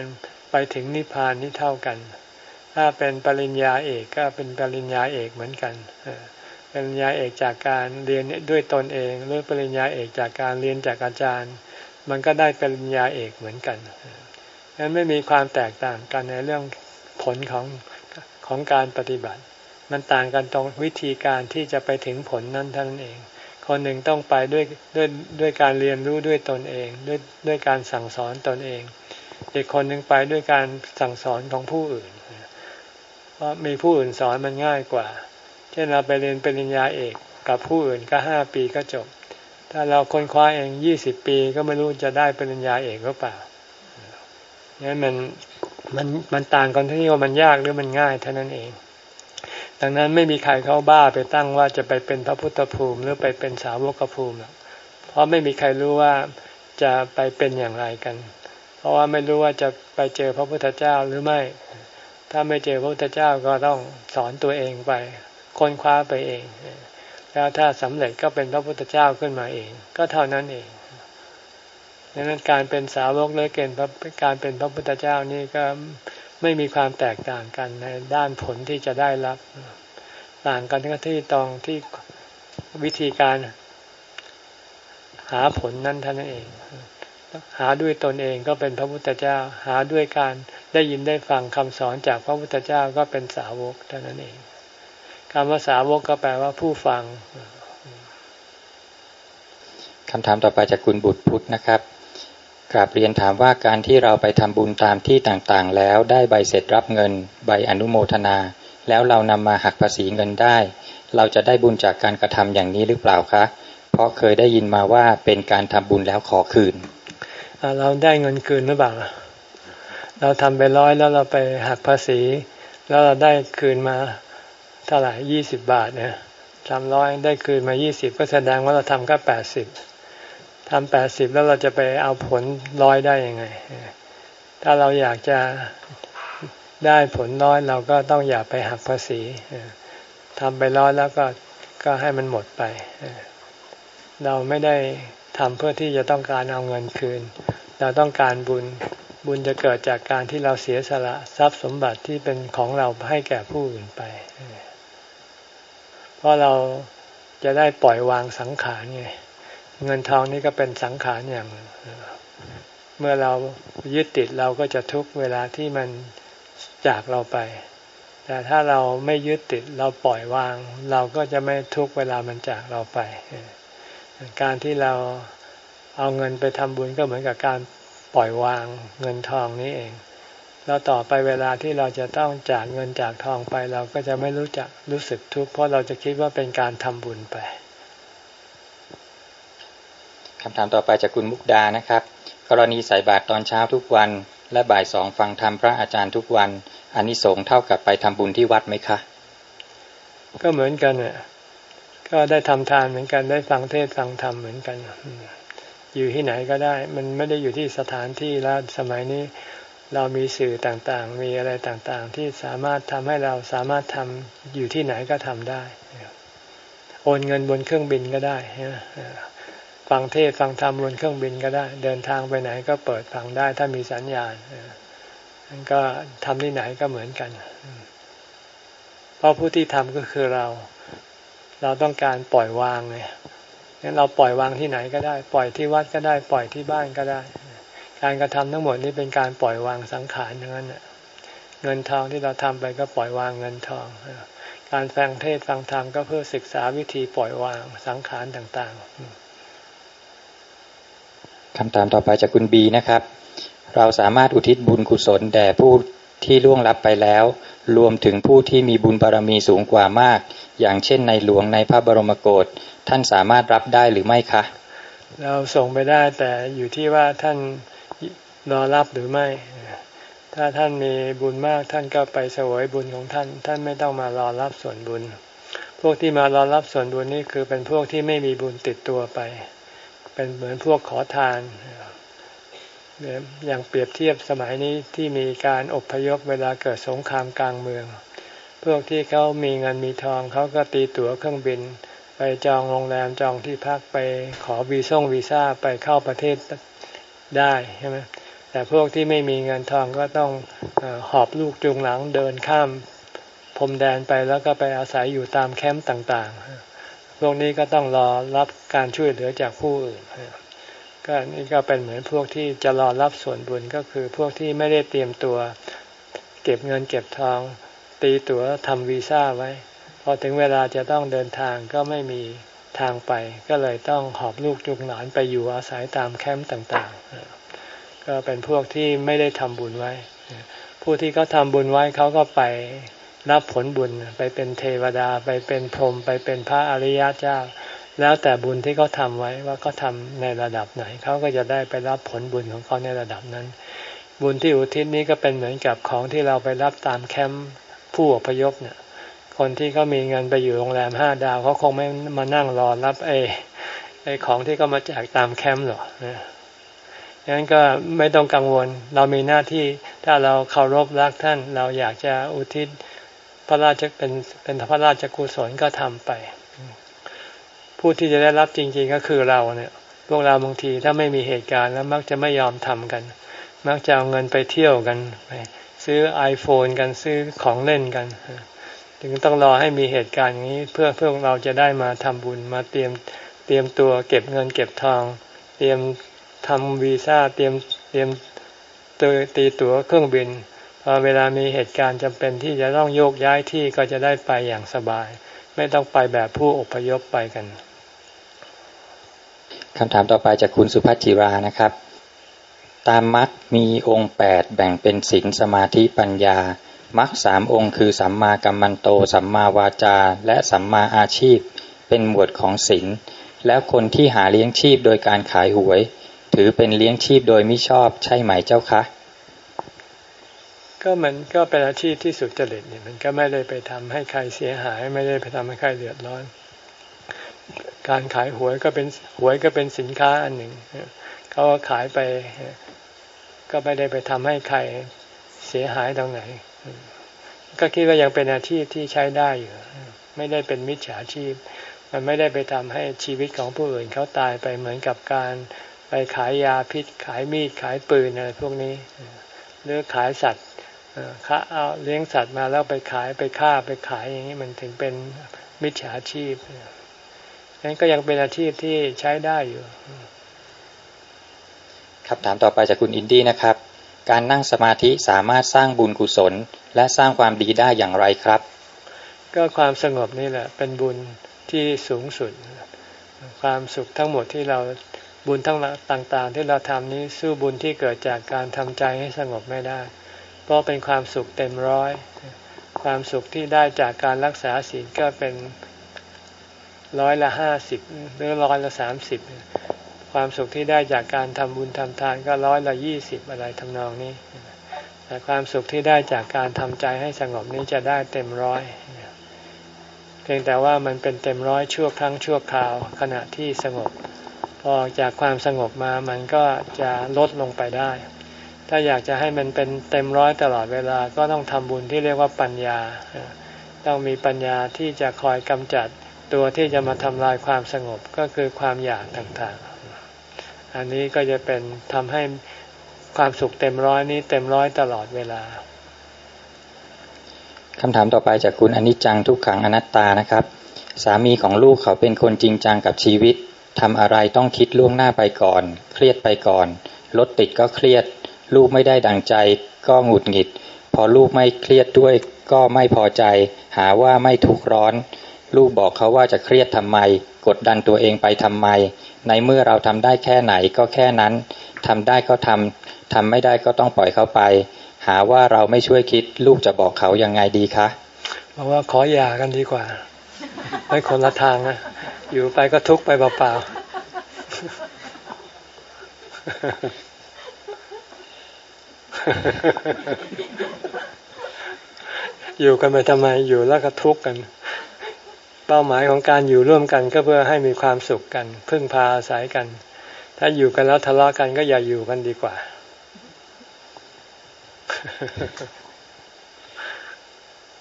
[SPEAKER 1] ไปถึงนิพพานนี่เท่ากัน ถ้าเป็นปริญญาเอกก็เป็นปริญญาเอกเหมือนกันปริญญาเอกจากการเรียนด้วยตนเอง หรือปริญญาเอกจากการเรียนจากอาจารย์ มันก็ได้ปริญญาเอกเหมือนกัน นั้นไม่มีความแตกต่างกันในเรื่องผลของของการปฏิบัติ มันต่างกันตรงวิธีการที่จะไปถึงผลนั้นเท่านั้นเอง คนหนึ่งต้องไปด้วยด้วยด้วยการเรียนรู้ด้วยตนเอง ด้วยด้วยการสั่งสอนตนเอง อีกคนหนึ่งไปด้วยการสั่งสอนของผู้อื่น เพราะมีผู้อื่นสอนมันง่ายกว่า เช่นเราไปเรียนปริญญาเอกกับผู้อื่นก็ห้าปีก็จบ ถ้าเราค้นคว้าเองยี่สิบปีก็ไม่รู้จะได้ปริญญาเอกหรือเปล่า นั้นมันมันมันต่างกันที่ว่ามันยากหรือมันง่ายเท่านั้นเอง ดังนั้นไม่มีใครเขาบ้าไปตั้งว่าจะไปเป็นพระพุทธภูมิหรือไปเป็นสาวกภูมิเพราะไม่มีใครรู้ว่าจะไปเป็นอย่างไรกัน เพราะว่าไม่รู้ว่าจะไปเจอพระพุทธเจ้าหรือไม่ ถ้าไม่เจอพระพุทธเจ้าก็ต้องสอนตัวเองไปค้นคว้าไปเอง แล้วถ้าสำเร็จก็เป็นพระพุทธเจ้าขึ้นมาเอง ก็เท่านั้นเอง ดังนั้นการเป็นสาวกหรือเกณฑ์การเป็นพระพุทธเจ้านี่ก็ไม่มีความแตกต่างกันในด้านผลที่จะได้รับ ต่างกันที่ตรงที่วิธีการหาผลนั้นท่านเอง หาด้วยตนเองก็เป็นพระพุทธเจ้า หาด้วยการได้ยินได้ฟังคำสอนจากพระพุทธเจ้าก็เป็นสาวกเท่านั้นเองคำว่าสาวกก็แปลว่าผู้ฟัง
[SPEAKER 3] คำถามต่อไปจากคุณบุตรพุทธนะครับ กราบเรียนถามว่าการที่เราไปทำบุญตามที่ต่างๆ แล้วได้ใบเสร็จรับเงิน ใบอนุโมทนา แล้วเรานำมาหักภาษีเงินได้ เราจะได้บุญจากการกระทำอย่างนี้หรือเปล่าคะ เพราะเคยได้ยินมาว่าเป็นการทำบุญแล้วขอคืน
[SPEAKER 1] เราได้เงินคืนหรือเปล่า เราทำไปร้อยแล้วเราไปหักภาษี แล้วเราได้คืนมาเท่าไหร่ยี่สิบบาทเนี่ยทำร้อยได้คืนมายี่สิบก็แสดงว่าเราทำก็แปดสิบ ทำแปดสิบแล้วเราจะไปเอาผลร้อยได้ยังไง ถ้าเราอยากจะได้ผลน้อยเราก็ต้องอย่าไปหักภาษีทำไปร้อยแล้วก็ก็ให้มันหมดไป เราไม่ได้ทำเพื่อที่จะต้องการเอาเงินคืน เราต้องการบุญบุญจะเกิดจากการที่เราเสียสละทรัพย์สมบัติที่เป็นของเราให้แก่ผู้อื่นไป เพราะเราจะได้ปล่อยวางสังขารไง เงินทองนี่ก็เป็นสังขารอย่าง เมื่อเรายึดติดเราก็จะทุกเวลาที่มันจากเราไป แต่ถ้าเราไม่ยึดติดเราปล่อยวาง เราก็จะไม่ทุกเวลามันจากเราไป การที่เราเอาเงินไปทำบุญก็เหมือนกับการปล่อยวางเงินทองนี้เอง แล้วต่อไปเวลาที่เราจะต้องจากเงินจากทองไป เราก็จะไม่รู้จักรู้สึกทุกข์เพราะเราจะคิดว่าเป็นการทำบุญไป
[SPEAKER 3] คำถามต่อไปจากคุณมุกดานะครับ กรณีใส่บาตรตอนเช้าทุกวัน และบ่ายสองฟังธรรมพระอาจารย์ทุกวันอันนี้สงเท่ากับไปทำบุญที่วัดไหมคะ
[SPEAKER 1] ก็เหมือนกันเนี่ยก็ได้ทำทานเหมือนกันได้ฟังเทศฟังธรรมเหมือนกัน อยู่ที่ไหนก็ได้ มันไม่ได้อยู่ที่สถานที่แล้วสมัยนี้เรามีสื่อต่างๆ มีอะไรต่างๆ ที่สามารถทำให้เราสามารถทำอยู่ที่ไหนก็ทำได้ โอนเงินบนเครื่องบินก็ได้ ฟังเทศฟังธรรมบนเครื่องบินก็ได้ เดินทางไปไหนก็เปิดฟังได้ถ้ามีสัญญาณนันก็ทำที่ไหนก็เหมือนกัน เพราะผู้ที่ทำก็คือเรา เราต้องการปล่อยวางไงงั้นเราปล่อยวางที่ไหนก็ได้ ปล่อยที่วัดก็ได้ ปล่อยที่บ้านก็ได้ การกระทำทั้งหมดนี้เป็นการปล่อยวางสังขารทั้งนั้นเงินทองที่เราทำไปก็ปล่อยวางเงินทองการฟังเทศฟังธรรมก็เพื่อศึกษาวิธีปล่อยวางสังขารต่าง
[SPEAKER 3] ๆ คำถามต่อไปจากคุณบีนะครับ เราสามารถอุทิศบุญกุศลแด่ผู้ที่ล่วงลับไปแล้ว รวมถึงผู้ที่มีบุญบารมีสูงกว่ามาก อย่างเช่นในหลวงในพระบรมโกศท่านสามารถรับได้หรือไม่คะ
[SPEAKER 1] เราส่งไปได้แต่อยู่ที่ว่าท่านรอรับหรือไม่ ถ้าท่านมีบุญมากท่านก็ไปเสวยบุญของท่าน ท่านไม่ต้องมารอรับส่วนบุญ พวกที่มารอรับส่วนบุญนี่คือเป็นพวกที่ไม่มีบุญติดตัวไป เป็นเหมือนพวกขอทานอย่างเปรียบเทียบสมัยนี้ที่มีการอบพยพเวลาเกิดสงครามกลางเมือง พวกที่เขามีเงินมีทองเขาก็ตีตั๋วเครื่องบิน ไปจองโรงแรมจองที่พักไปขอวีซ่งวีซ่าไปเข้าประเทศได้ใช่ไหมแต่พวกที่ไม่มีเงินทองก็ต้องหอบลูกจูงหลังเดินข้ามพรมแดนไปแล้วก็ไปอาศัยอยู่ตามแคมป์ต่าง ๆ พวกนี้ก็ต้องรอรับการช่วยเหลือจากผู้อื่นก็นี่ก็เป็นเหมือนพวกที่จะรอรับส่วนบุญก็คือพวกที่ไม่ได้เตรียมตัว เก็บเงินเก็บทอง ตีตั๋วทำวีซ่าไว้ พอถึงเวลาจะต้องเดินทางก็ไม่มีทางไป ก็เลยต้องหอบลูกจุงหลานไปอยู่อาศัยตามแคมป์ต่างๆ ก็เป็นพวกที่ไม่ได้ทำบุญไว้ ผู้ที่เขาทาบุญไว้เขาก็ไป รับผลบุญไปเป็นเทวดาไปเป็นพรหมไปเป็นพระอริยเจ้า แล้วแต่บุญที่เขาทาไว้ว่าเขาทาในระดับไหนเขาก็จะได้ไปรับผลบุญของเขาในระดับนั้น บุญที่อุทิศนี้ก็เป็นเหมือนกับของที่เราไปรับตามแคมป์ผู้อพยพเนี่ยคนที่เขามีเงินไปอยู่โรงแรมห้าดาวเขาคงไม่มานั่งรอรับไอ้ไอ้ของที่เขามาแจกตามแคมป์หรอกนะดังนั้นก็ไม่ต้องกังวล เรามีหน้าที่ถ้าเราเคารพรักท่าน เราอยากจะอุทิศ พระราชเป็นเป็นพระราชกุศลก็ทำไป ผู้ที่จะได้รับจริงๆก็คือเราเนี่ย พวกเราบางทีถ้าไม่มีเหตุการณ์แล้วมักจะไม่ยอมทำกัน มักจะเอาเงินไปเที่ยวกันไปซื้อ iPhone กันซื้อของเล่นกันถึงต้องรอให้มีเหตุการณ์อย่างนี้เพื่อเพื่อเราจะได้มาทำบุญมาเตรียมเตรียมตัวเก็บเงินเก็บทอง เตรียมทำวีซ่าเตรียมเตรียมตีตั๋วเครื่องบิน พอเวลามีเหตุการณ์จำเป็นที่จะต้องโยกย้ายที่ก็จะได้ไปอย่างสบาย ไม่ต้องไปแบบผู้อพยพไปกัน
[SPEAKER 3] คำถามต่อไปจากคุณสุภัจิรานะครับ ตามมรรคมีองค์แปดแบ่งเป็นศีลสมาธิปัญญามรรคสามองค์คือสัมมากัมมันโต สัมมาวาจา และสัมมาอาชีพ เป็นหมวดของศีลแล้วคนที่หาเลี้ยงชีพโดยการขายหวย ถือเป็นเลี้ยงชีพโดยไม่ชอบใช่ไหมเจ้าคะ
[SPEAKER 1] ก็มันก็เป็นอาชีพที่สุดจริตเนี่ยมันก็ไม่ได้ไปทำให้ใครเสียหาย ไม่ได้ไปทำให้ใครเดือดร้อน การขายหวยก็เป็นหวยก็เป็นสินค้าอันหนึ่งเขาขายไป ก็ไม่ได้ไปทำให้ใครเสียหายตรงไหน ก็คิดว่ายังเป็นอาชีพที่ใช้ได้อยู่ ไม่ได้เป็นมิจฉาชีพ มันไม่ได้ไปทำให้ชีวิตของผู้อื่นเขาตายไปเหมือนกับการไปขายยาพิษ ขายมีดขายปืนอะไรพวกนี้ หรือขายสัตว์ ค้าเอาเลี้ยงสัตว์มาแล้วไปขายไปฆ่าไปขายอย่างนี้มันถึงเป็นมิจฉาชีพนั้นก็ยังเป็นอาชีพที่ใช้ได้อยู่
[SPEAKER 3] ครับถามต่อไปจากคุณอินดี้นะครับ การนั่งสมาธิสามารถสร้างบุญกุศล และสร้างความดีได้อย่างไรครับ
[SPEAKER 1] ก็ความสงบนี่แหละ เป็นบุญที่สูงสุด ความสุขทั้งหมดที่เราบุญทั้งต่าง ๆ ที่เราทำนี้สู้บุญที่เกิดจากการทำใจให้สงบไม่ได้ เพราะเป็นความสุขเต็มร้อย ความสุขที่ได้จากการรักษาศีลก็เป็นร้อยละห้าสิบหรือร้อยละสามสิบความสุขที่ได้จากการทำบุญทำทานก็ร้อยละยี่สิบอะไรทำนองนี้แต่ความสุขที่ได้จากการทำใจให้สงบนี้จะได้เต็มร้อยเพียงแต่ว่ามันเป็นเต็มร้อยชั่วครั้งชั่วคราวขณะที่สงบ พอจากความสงบมามันก็จะลดลงไปได้ ถ้าอยากจะให้มันเป็นเต็มร้อยตลอดเวลาก็ต้องทำบุญที่เรียกว่าปัญญา ต้องมีปัญญาที่จะคอยกำจัดตัวที่จะมาทำลายความสงบก็คือความอยากต่างๆ อันนี้ก็จะเป็นทำให้ความสุขเต็มร้อยนี้เต็มร้อยตลอดเวลา
[SPEAKER 3] คำถามต่อไปจากคุณอนิจจังทุกขังอนัตตานะครับ สามีของลูกเขาเป็นคนจริงจังกับชีวิตทำอะไรต้องคิดล่วงหน้าไปก่อน เครียดไปก่อนรถติดก็เครียด ลูกไม่ได้ดังใจก็หงุดหงิด พอลูกไม่เครียดด้วยก็ไม่พอใจ หาว่าไม่ทุกร้อน ลูกบอกเขาว่าจะเครียดทำไม กดดันตัวเองไปทำไม ในเมื่อเราทำได้แค่ไหนก็แค่นั้นทำได้ก็ทำทำไม่ได้ก็ต้องปล่อยเขาไป หาว่าเราไม่ช่วยคิด ลูกจะบอกเขายังไงดีคะ
[SPEAKER 1] บอกว่าขอหย่ากันดีกว่าไม่คนละทางนะอยู่ไปก็ทุกไปเปล่าๆ อยู่กันไปทำไมอยู่แล้วก็ทุกข์กัน เป้าหมายของการอยู่ร่วมกันก็เพื่อให้มีความสุขกัน พึ่งพาอาศัยกัน ถ้าอยู่กันแล้วทะเลาะกันก็อย่าอยู่กันดีกว่า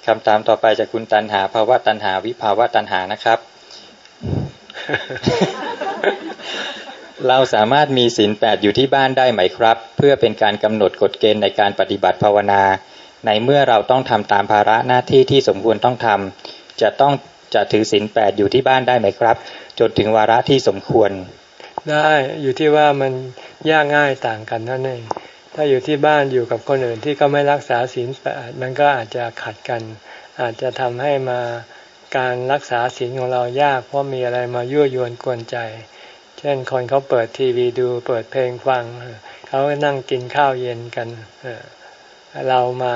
[SPEAKER 3] คำถามต่อไปจากคุณตันหาภาวะตันหาวิภาวะตันหานะครับ เราสามารถมีศีลแปดอยู่ที่บ้านได้ไหมครับ เพื่อเป็นการกำหนดกฎเกณฑ์ในการปฏิบัติภาวนา ในเมื่อเราต้องทำตามภาระหน้าที่ที่สมควรต้องทำจะต้องจะถือศีลแปดอยู่ที่บ้านได้ไหมครับ จนถึงวาระที่สมควร
[SPEAKER 1] ได้อยู่ที่ว่ามันยากง่ายต่างกันนั่นเองถ้าอยู่ที่บ้านอยู่กับคนอื่นที่เขาไม่รักษาศีลแปดมันก็อาจจะขัดกัน อาจจะทำให้มาการรักษาศีลของเรายากเพราะมีอะไรมายั่วยวนกวนใจ เช่นคนเขาเปิดทีวีดูเปิดเพลงฟัง เขานั่งกินข้าวเย็นกันเรามา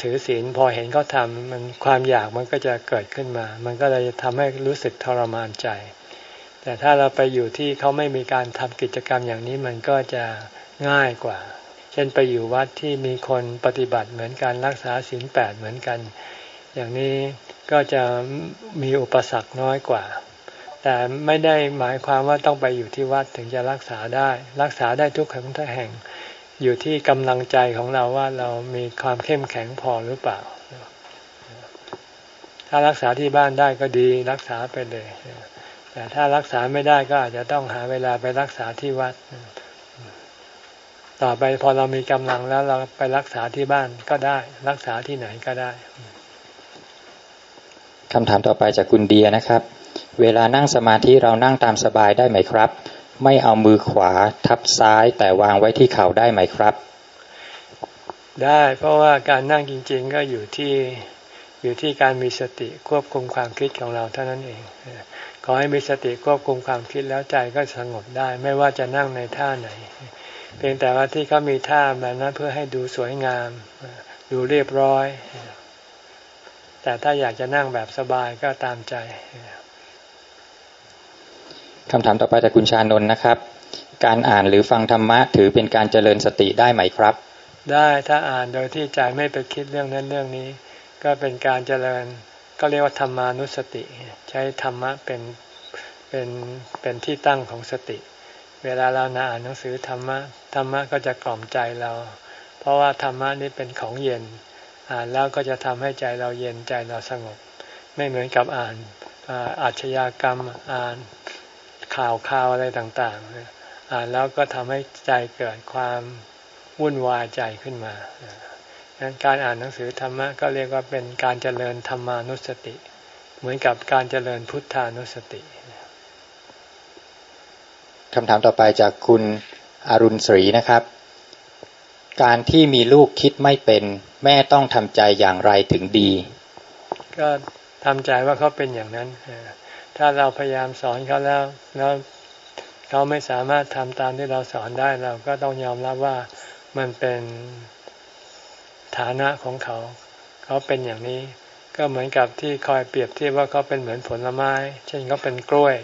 [SPEAKER 1] ถือศีลพอเห็นเขาทำมันความอยากมันก็จะเกิดขึ้นมา มันก็เลยทำให้รู้สึกทรมานใจ แต่ถ้าเราไปอยู่ที่เขาไม่มีการทำกิจกรรมอย่างนี้มันก็จะง่ายกว่า เช่นไปอยู่วัดที่มีคนปฏิบัติเหมือนกันรักษาศีลแปดเหมือนกัน อย่างนี้ก็จะมีอุปสรรคน้อยกว่า แต่ไม่ได้หมายความว่าต้องไปอยู่ที่วัดถึงจะรักษาได้ รักษาได้ทุกแห่งทุกแห่ง อยู่ที่กำลังใจของเราว่าเรามีความเข้มแข็งพอหรือเปล่า ถ้ารักษาที่บ้านได้ก็ดีรักษาไปเลย แต่ถ้ารักษาไม่ได้ก็อาจจะต้องหาเวลาไปรักษาที่วัด ต่อไปพอเรามีกำลังแล้วเราไปรักษาที่บ้านก็ได้ รักษาที่ไหนก็ได้
[SPEAKER 3] คำถามต่อไปจากคุณเดียนะครับ เวลานั่งสมาธิเรานั่งตามสบายได้ไหมครับ ไม่เอามือขวาทับซ้ายแต่วางไว้ที่เข่าได้ไหมครับ
[SPEAKER 1] ได้เพราะว่าการนั่งจริง ๆ ก็อยู่ที่อยู่ที่การมีสติควบคุมความคิดของเราเท่านั้นเองขอให้มีสติควบคุมความคิดแล้วใจก็สงบได้ ไม่ว่าจะนั่งในท่าไหน เพียงแต่ว่าที่เขามีท่าแบบนั้นเพื่อให้ดูสวยงาม ดูเรียบร้อย แต่ถ้าอยากจะนั่งแบบสบายก็ตามใจ
[SPEAKER 3] คำถามต่อไปจากคุณชานนท์นะครับ การอ่านหรือฟังธรรมะถือเป็นการเจริญสติได้ไหมครับ
[SPEAKER 1] ได้ถ้าอ่านโดยที่ใจไม่ไปคิดเรื่องนั้นเรื่องนี้ ก็เป็นการเจริญก็เรียกว่าธรรมานุสติ ใช้ธรรมะเป็นเป็นเป็นที่ตั้งของสติ เวลาเรานาอ่านหนังสือธรรมะธรรมะก็จะกล่อมใจเรา เพราะว่าธรรมะนี้เป็นของเย็น อ่านแล้วก็จะทำให้ใจเราเย็นใจเราสงบ ไม่เหมือนกับอ่านอาชญากรรมอ่าน ข่าวข่าวอะไรต่างๆอ่านแล้วก็ทำให้ใจเกิดความวุ่นวายใจขึ้นมาดังนั้นการอ่านหนังสือธรรมะก็เรียกว่าเป็นการเจริญธรรมานุสติ เหมือนกับการเจริญพุทธานุสติ
[SPEAKER 3] คำถามต่อไปจากคุณอรุณศรีนะครับ การที่มีลูกคิดไม่เป็น แม่ต้องทำใจอย่างไรถึงดี
[SPEAKER 1] ก็ทำใจว่าเขาเป็นอย่างนั้น ถ้าเราพยายามสอนเขาแล้วแล้วเขาไม่สามารถทำตามที่เราสอนได้เราก็ต้องยอมรับว่ามันเป็นฐานะของเขา เขาเป็นอย่างนี้ ก็เหมือนกับที่คอยเปรียบเทียบว่าเขาเป็นเหมือนผลไม้ เช่นเขาเป็นกล้วย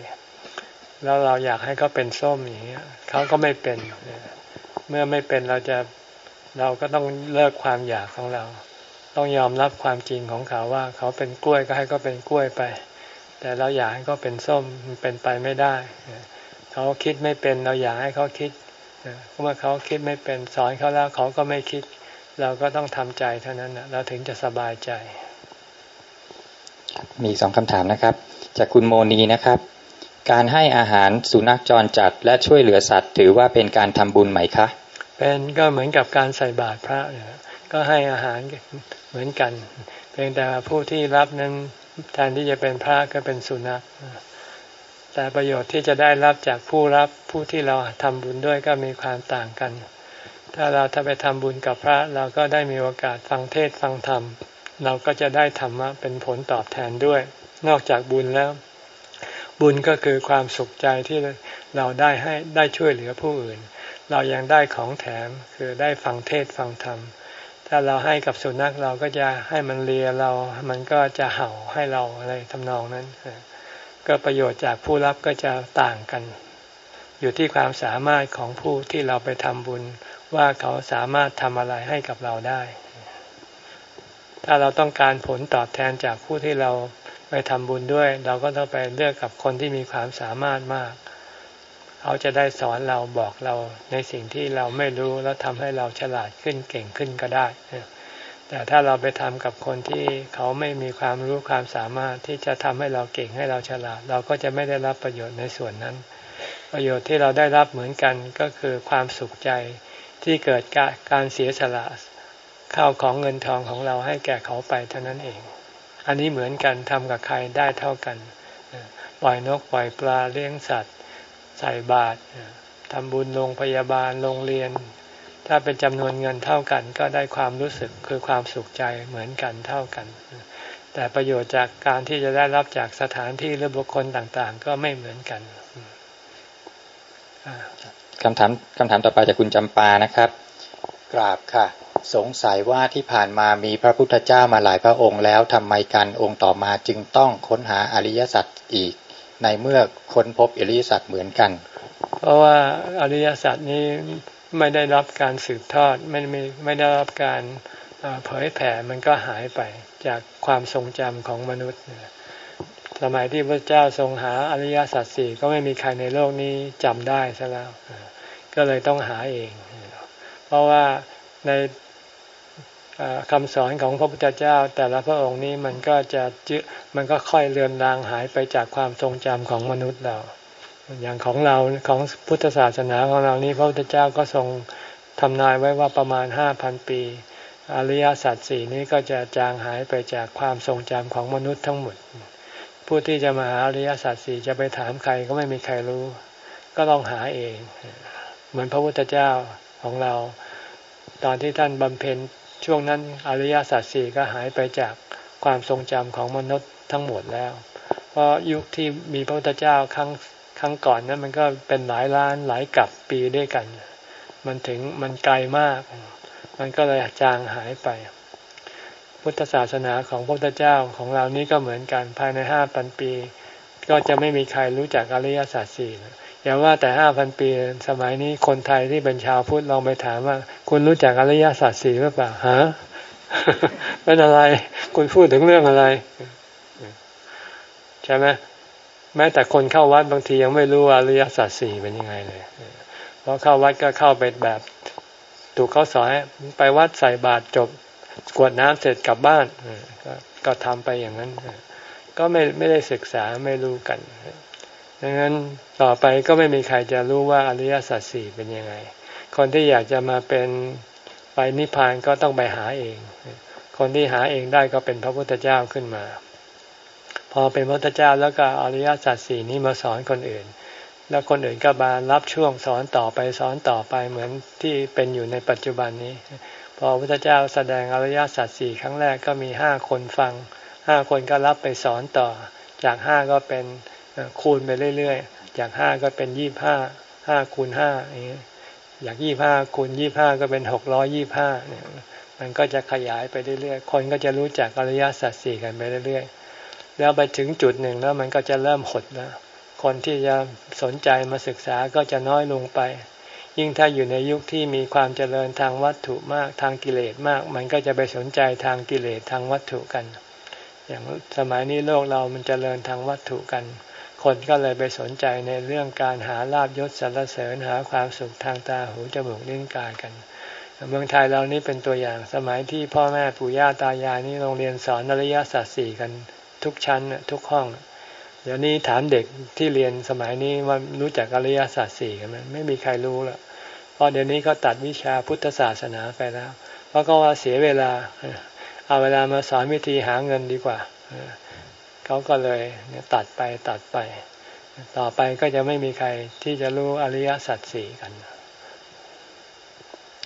[SPEAKER 1] แล้วเราอยากให้เขาเป็นส้มอย่างเงี้ยเขาก็ไม่เป็น เมื่อไม่เป็นเราจะเราก็ต้องเลิกความอยากของเรา ต้องยอมรับความจริงของเขาว่า เขาเป็นกล้วยก็ให้เขาเป็นกล้วยไป แต่เราอยากให้เขาเป็นส้มมันเป็นไปไม่ได้ เขาคิดไม่เป็นเราอยากให้เขาคิดเมื่อเขาคิดไม่เป็นสอนเขาแล้วเขาก็ไม่คิด เราก็ต้องทำใจเท่านั้นนะเราถึงจะสบายใจ
[SPEAKER 3] มีสองคำถามนะครับ จากคุณโมนีนะครับ การให้อาหารสุนัขจรจัดและช่วยเหลือสัตว์ ถือว่าเป็นการทำบุญไหมคะ
[SPEAKER 1] เป็นก็เหมือนกับการใส่บาตรพระเนี่ยก็ให้อาหารเหมือนกัน เพียงแต่ผู้ที่รับนั้น แทนที่จะเป็นพระก็เป็นสุนัข แต่ประโยชน์ที่จะได้รับจากผู้รับผู้ที่เราทำบุญด้วยก็มีความต่างกัน ถ้าเราถ้าไปทำบุญกับพระเราก็ได้มีโอกาสฟังเทศฟังธรรม เราก็จะได้ธรรมะเป็นผลตอบแทนด้วย นอกจากบุญแล้ว บุญก็คือความสุขใจที่เราได้ให้ได้ช่วยเหลือผู้อื่น เรายังได้ของแถมคือได้ฟังเทศฟังธรรม ถ้าเราให้กับสุนัขเราก็จะให้มันเลียเรา มันก็จะเห่าให้เราอะไรทำนองนั้น ก็ประโยชน์จากผู้รับก็จะต่างกัน อยู่ที่ความสามารถของผู้ที่เราไปทำบุญ ว่าเขาสามารถทำอะไรให้กับเราได้ ถ้าเราต้องการผลตอบแทนจากผู้ที่เราไปทำบุญด้วย เราก็ต้องไปเลือกกับคนที่มีความสามารถมาก เขาจะได้สอนเราบอกเราในสิ่งที่เราไม่รู้แล้วทำให้เราฉลาดขึ้นเก่งขึ้นก็ได้ แต่ถ้าเราไปทำกับคนที่เขาไม่มีความรู้ความสามารถที่จะทำให้เราเก่งให้เราฉลาด เราก็จะไม่ได้รับประโยชน์ในส่วนนั้น ประโยชน์ที่เราได้รับเหมือนกันก็คือความสุขใจที่เกิดการเสียสละข้าวของเงินทองของเราให้แก่เขาไปเท่านั้นเอง อันนี้เหมือนกันทำกับใครได้เท่ากัน ปล่อยนกปล่อยปลาเลี้ยงสัตว์ ใส่บาตรทำบุญโรงพยาบาลโรงเรียน ถ้าเป็นจำนวนเงินเท่ากัน ก็ได้ความรู้สึกคือความสุขใจเหมือนกันเท่ากัน แต่ประโยชน์จากการที่จะได้รับจากสถานที่หรือบุคคลต่างๆ ก็ไม่เหมือนกัน
[SPEAKER 3] คำถามคำถามต่อไปจากคุณจำปานะครับ กราบค่ะ สงสัยว่าที่ผ่านมามีพระพุทธเจ้ามาหลายพระองค์แล้วทำไมการองค์ต่อมาจึงต้องค้นหาอริยสัจอีก ในเมื่อค้นพบอริยสัจเหมือนกัน
[SPEAKER 1] เพราะว่าอริยสัจนี้ไม่ได้รับการสืบทอดไม่ไม่ไม่ได้รับการเผยแผ่มันก็หายไปจากความทรงจำของมนุษย์ สมัยที่พระเจ้าทรงหาอริยสัจสี่ก็ไม่มีใครในโลกนี้จำได้ซะแล้ว ก็เลยต้องหาเอง เพราะว่าใน คำสอนของพระพุทธเจ้า แต่ละพระองค์นี้มันก็จะจืมันก็ค่อยเลือนลางหายไปจากความทรงจำของมนุษย์เรา อย่างของเราของพุทธศาสนาของเรานี้พระพุทธเจ้าก็ทรงทำนายไว้ว่าประมาณห้าพันปี อริยสัจสี่นี้ก็จะจางหายไปจากความทรงจำของมนุษย์ทั้งหมด ผู้ที่จะมาหาอริยสัจสี่จะไปถามใครก็ไม่มีใครรู้ ก็ต้องหาเอง เหมือนพระพุทธเจ้าของเรา ตอนที่ท่านบำเพ็ญ ช่วงนั้นอริยสัจสี่ก็หายไปจากความทรงจำของมนุษย์ทั้งหมดแล้ว เพราะยุคที่มีพระพุทธเจ้าครั้งครั้งก่อนนั้นมันก็เป็นหลายล้านหลายกับปีด้วยกัน มันถึงมันไกลมาก มันก็เลยจางหายไป พุทธศาสนาของพระพุทธเจ้าของเรานี้ก็เหมือนกันภายในห้าพันปี ก็จะไม่มีใครรู้จักอริยสัจสี่ อย่าว่าแต่ห้าพันปีสมัยนี้คนไทยที่เป็นชาวพุทธลองไปถามว่า คุณรู้จักอริยสัจสี่หรือเปล่าฮะเป็นอะไร คุณพูดถึงเรื่องอะไร ใช่ไหมแม้แต่คนเข้าวัดบางทียังไม่รู้อริยสัจสี่เป็นยังไงเลยเพราะเข้าวัดก็เข้าไปแบบ ถูกเขาสอนไปวัดใส่บาตรจบกวดน้ำเสร็จกลับบ้านกก็ทำไปอย่างนั้น ก็ไม่ไม่ได้ศึกษาไม่รู้กัน ดังนั้นต่อไปก็ไม่มีใครจะรู้ว่าอริยสัจสี่เป็นยังไง คนที่อยากจะมาเป็นไปนิพพานก็ต้องไปหาเอง คนที่หาเองได้ก็เป็นพระพุทธเจ้าขึ้นมา พอเป็นพระพุทธเจ้าแล้วก็อริยสัจสี่นี้มาสอนคนอื่น แล้วคนอื่นก็มารับช่วงสอนต่อไปสอนต่อไปเหมือนที่เป็นอยู่ในปัจจุบันนี้ พอพระพุทธเจ้าแสดงอริยสัจสี่ครั้งแรกก็มีห้าคนฟังห้าคนก็รับไปสอนต่อ จากห้าก็เป็น คูณไปเรื่อยๆ จากห้าก็เป็นยี่ห้าห้าคูณห้าอย่างนี้อยากยี่ห้าคูณยี่ห้าก็เป็นหกร้อยยี่ห้าเนี่ยมันก็จะขยายไปเรื่อยๆ คนก็จะรู้จักอริยสัจสี่กันไปเรื่อยๆ แล้วไปถึงจุดหนึ่งแล้วมันก็จะเริ่มหดแล้ว คนที่จะสนใจมาศึกษาก็จะน้อยลงไป ยิ่งถ้าอยู่ในยุคที่มีความเจริญทางวัตถุมากทางกิเลสมาก มันก็จะไปสนใจทางกิเลสทางวัตถุกัน อย่างสมัยนี้โลกเรามันเจริญทางวัตถุกัน คนก็เลยไปสนใจในเรื่องการหาลาบยศสรรเสริญหาความสุขทางตาหูจมูกลิ้นกายกัน เมืองไทยเรานี่เป็นตัวอย่างสมัยที่พ่อแม่ปู่ย่าตายายนี่โรงเรียนสอนอริยสัจสี่กันทุกชั้นทุกห้อง เดี๋ยวนี้ถามเด็กที่เรียนสมัยนี้ว่ารู้จักอริยสัจสี่กันไหมไม่มีใครรู้ละเพราะเดี๋ยวนี้เขาตัดวิชาพุทธศาสนาไปแล้วเพราะก็ว่าเสียเวลาเอาเวลามาสอนวิธีหาเงินดีกว่า เขาก็เลยตัดไปตัดไป ต่อไปก็จะไม่มีใครที่จะรู้อริยสัจสี่กัน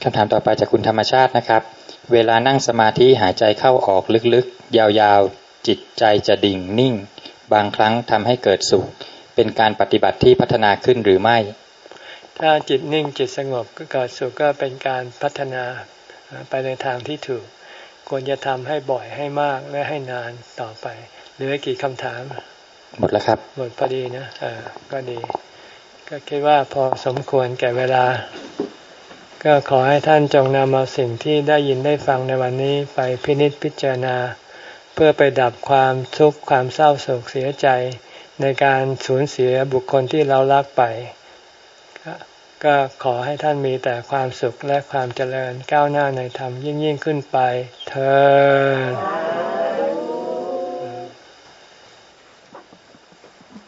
[SPEAKER 3] คำถามต่อไปจากคุณธรรมชาตินะครับ เวลานั่งสมาธิหายใจเข้าออกลึกๆ ยาวๆ จิตใจจะดิ่งนิ่ง บางครั้งทำให้เกิดสุข เป็นการปฏิบัติที่พัฒนาขึ้นหรือไม่
[SPEAKER 1] ถ้าจิตนิ่งจิตสงบก็เกิดสุขก็เป็นการพัฒนาไปในทางที่ถูก ควรจะทำให้บ่อยให้มากและให้นานต่อไป เหลือกี่คำถาม
[SPEAKER 3] หมดแล้วครับ
[SPEAKER 1] หมดพอดีนะเออก็ดี ก็คิดว่าพอสมควรแก่เวลา ก็ขอให้ท่านจงนำเอาสิ่งที่ได้ยินได้ฟังในวันนี้ไปพินิจพิจารณา เพื่อไปดับความทุกข์ความเศร้าโศกเสียใจ ในการสูญเสียบุคคลที่เรารักไป ก็ขอให้ท่านมีแต่ความสุขและความเจริญก้าวหน้าในธรรมยิ่งยิ่งขึ้นไป เธอ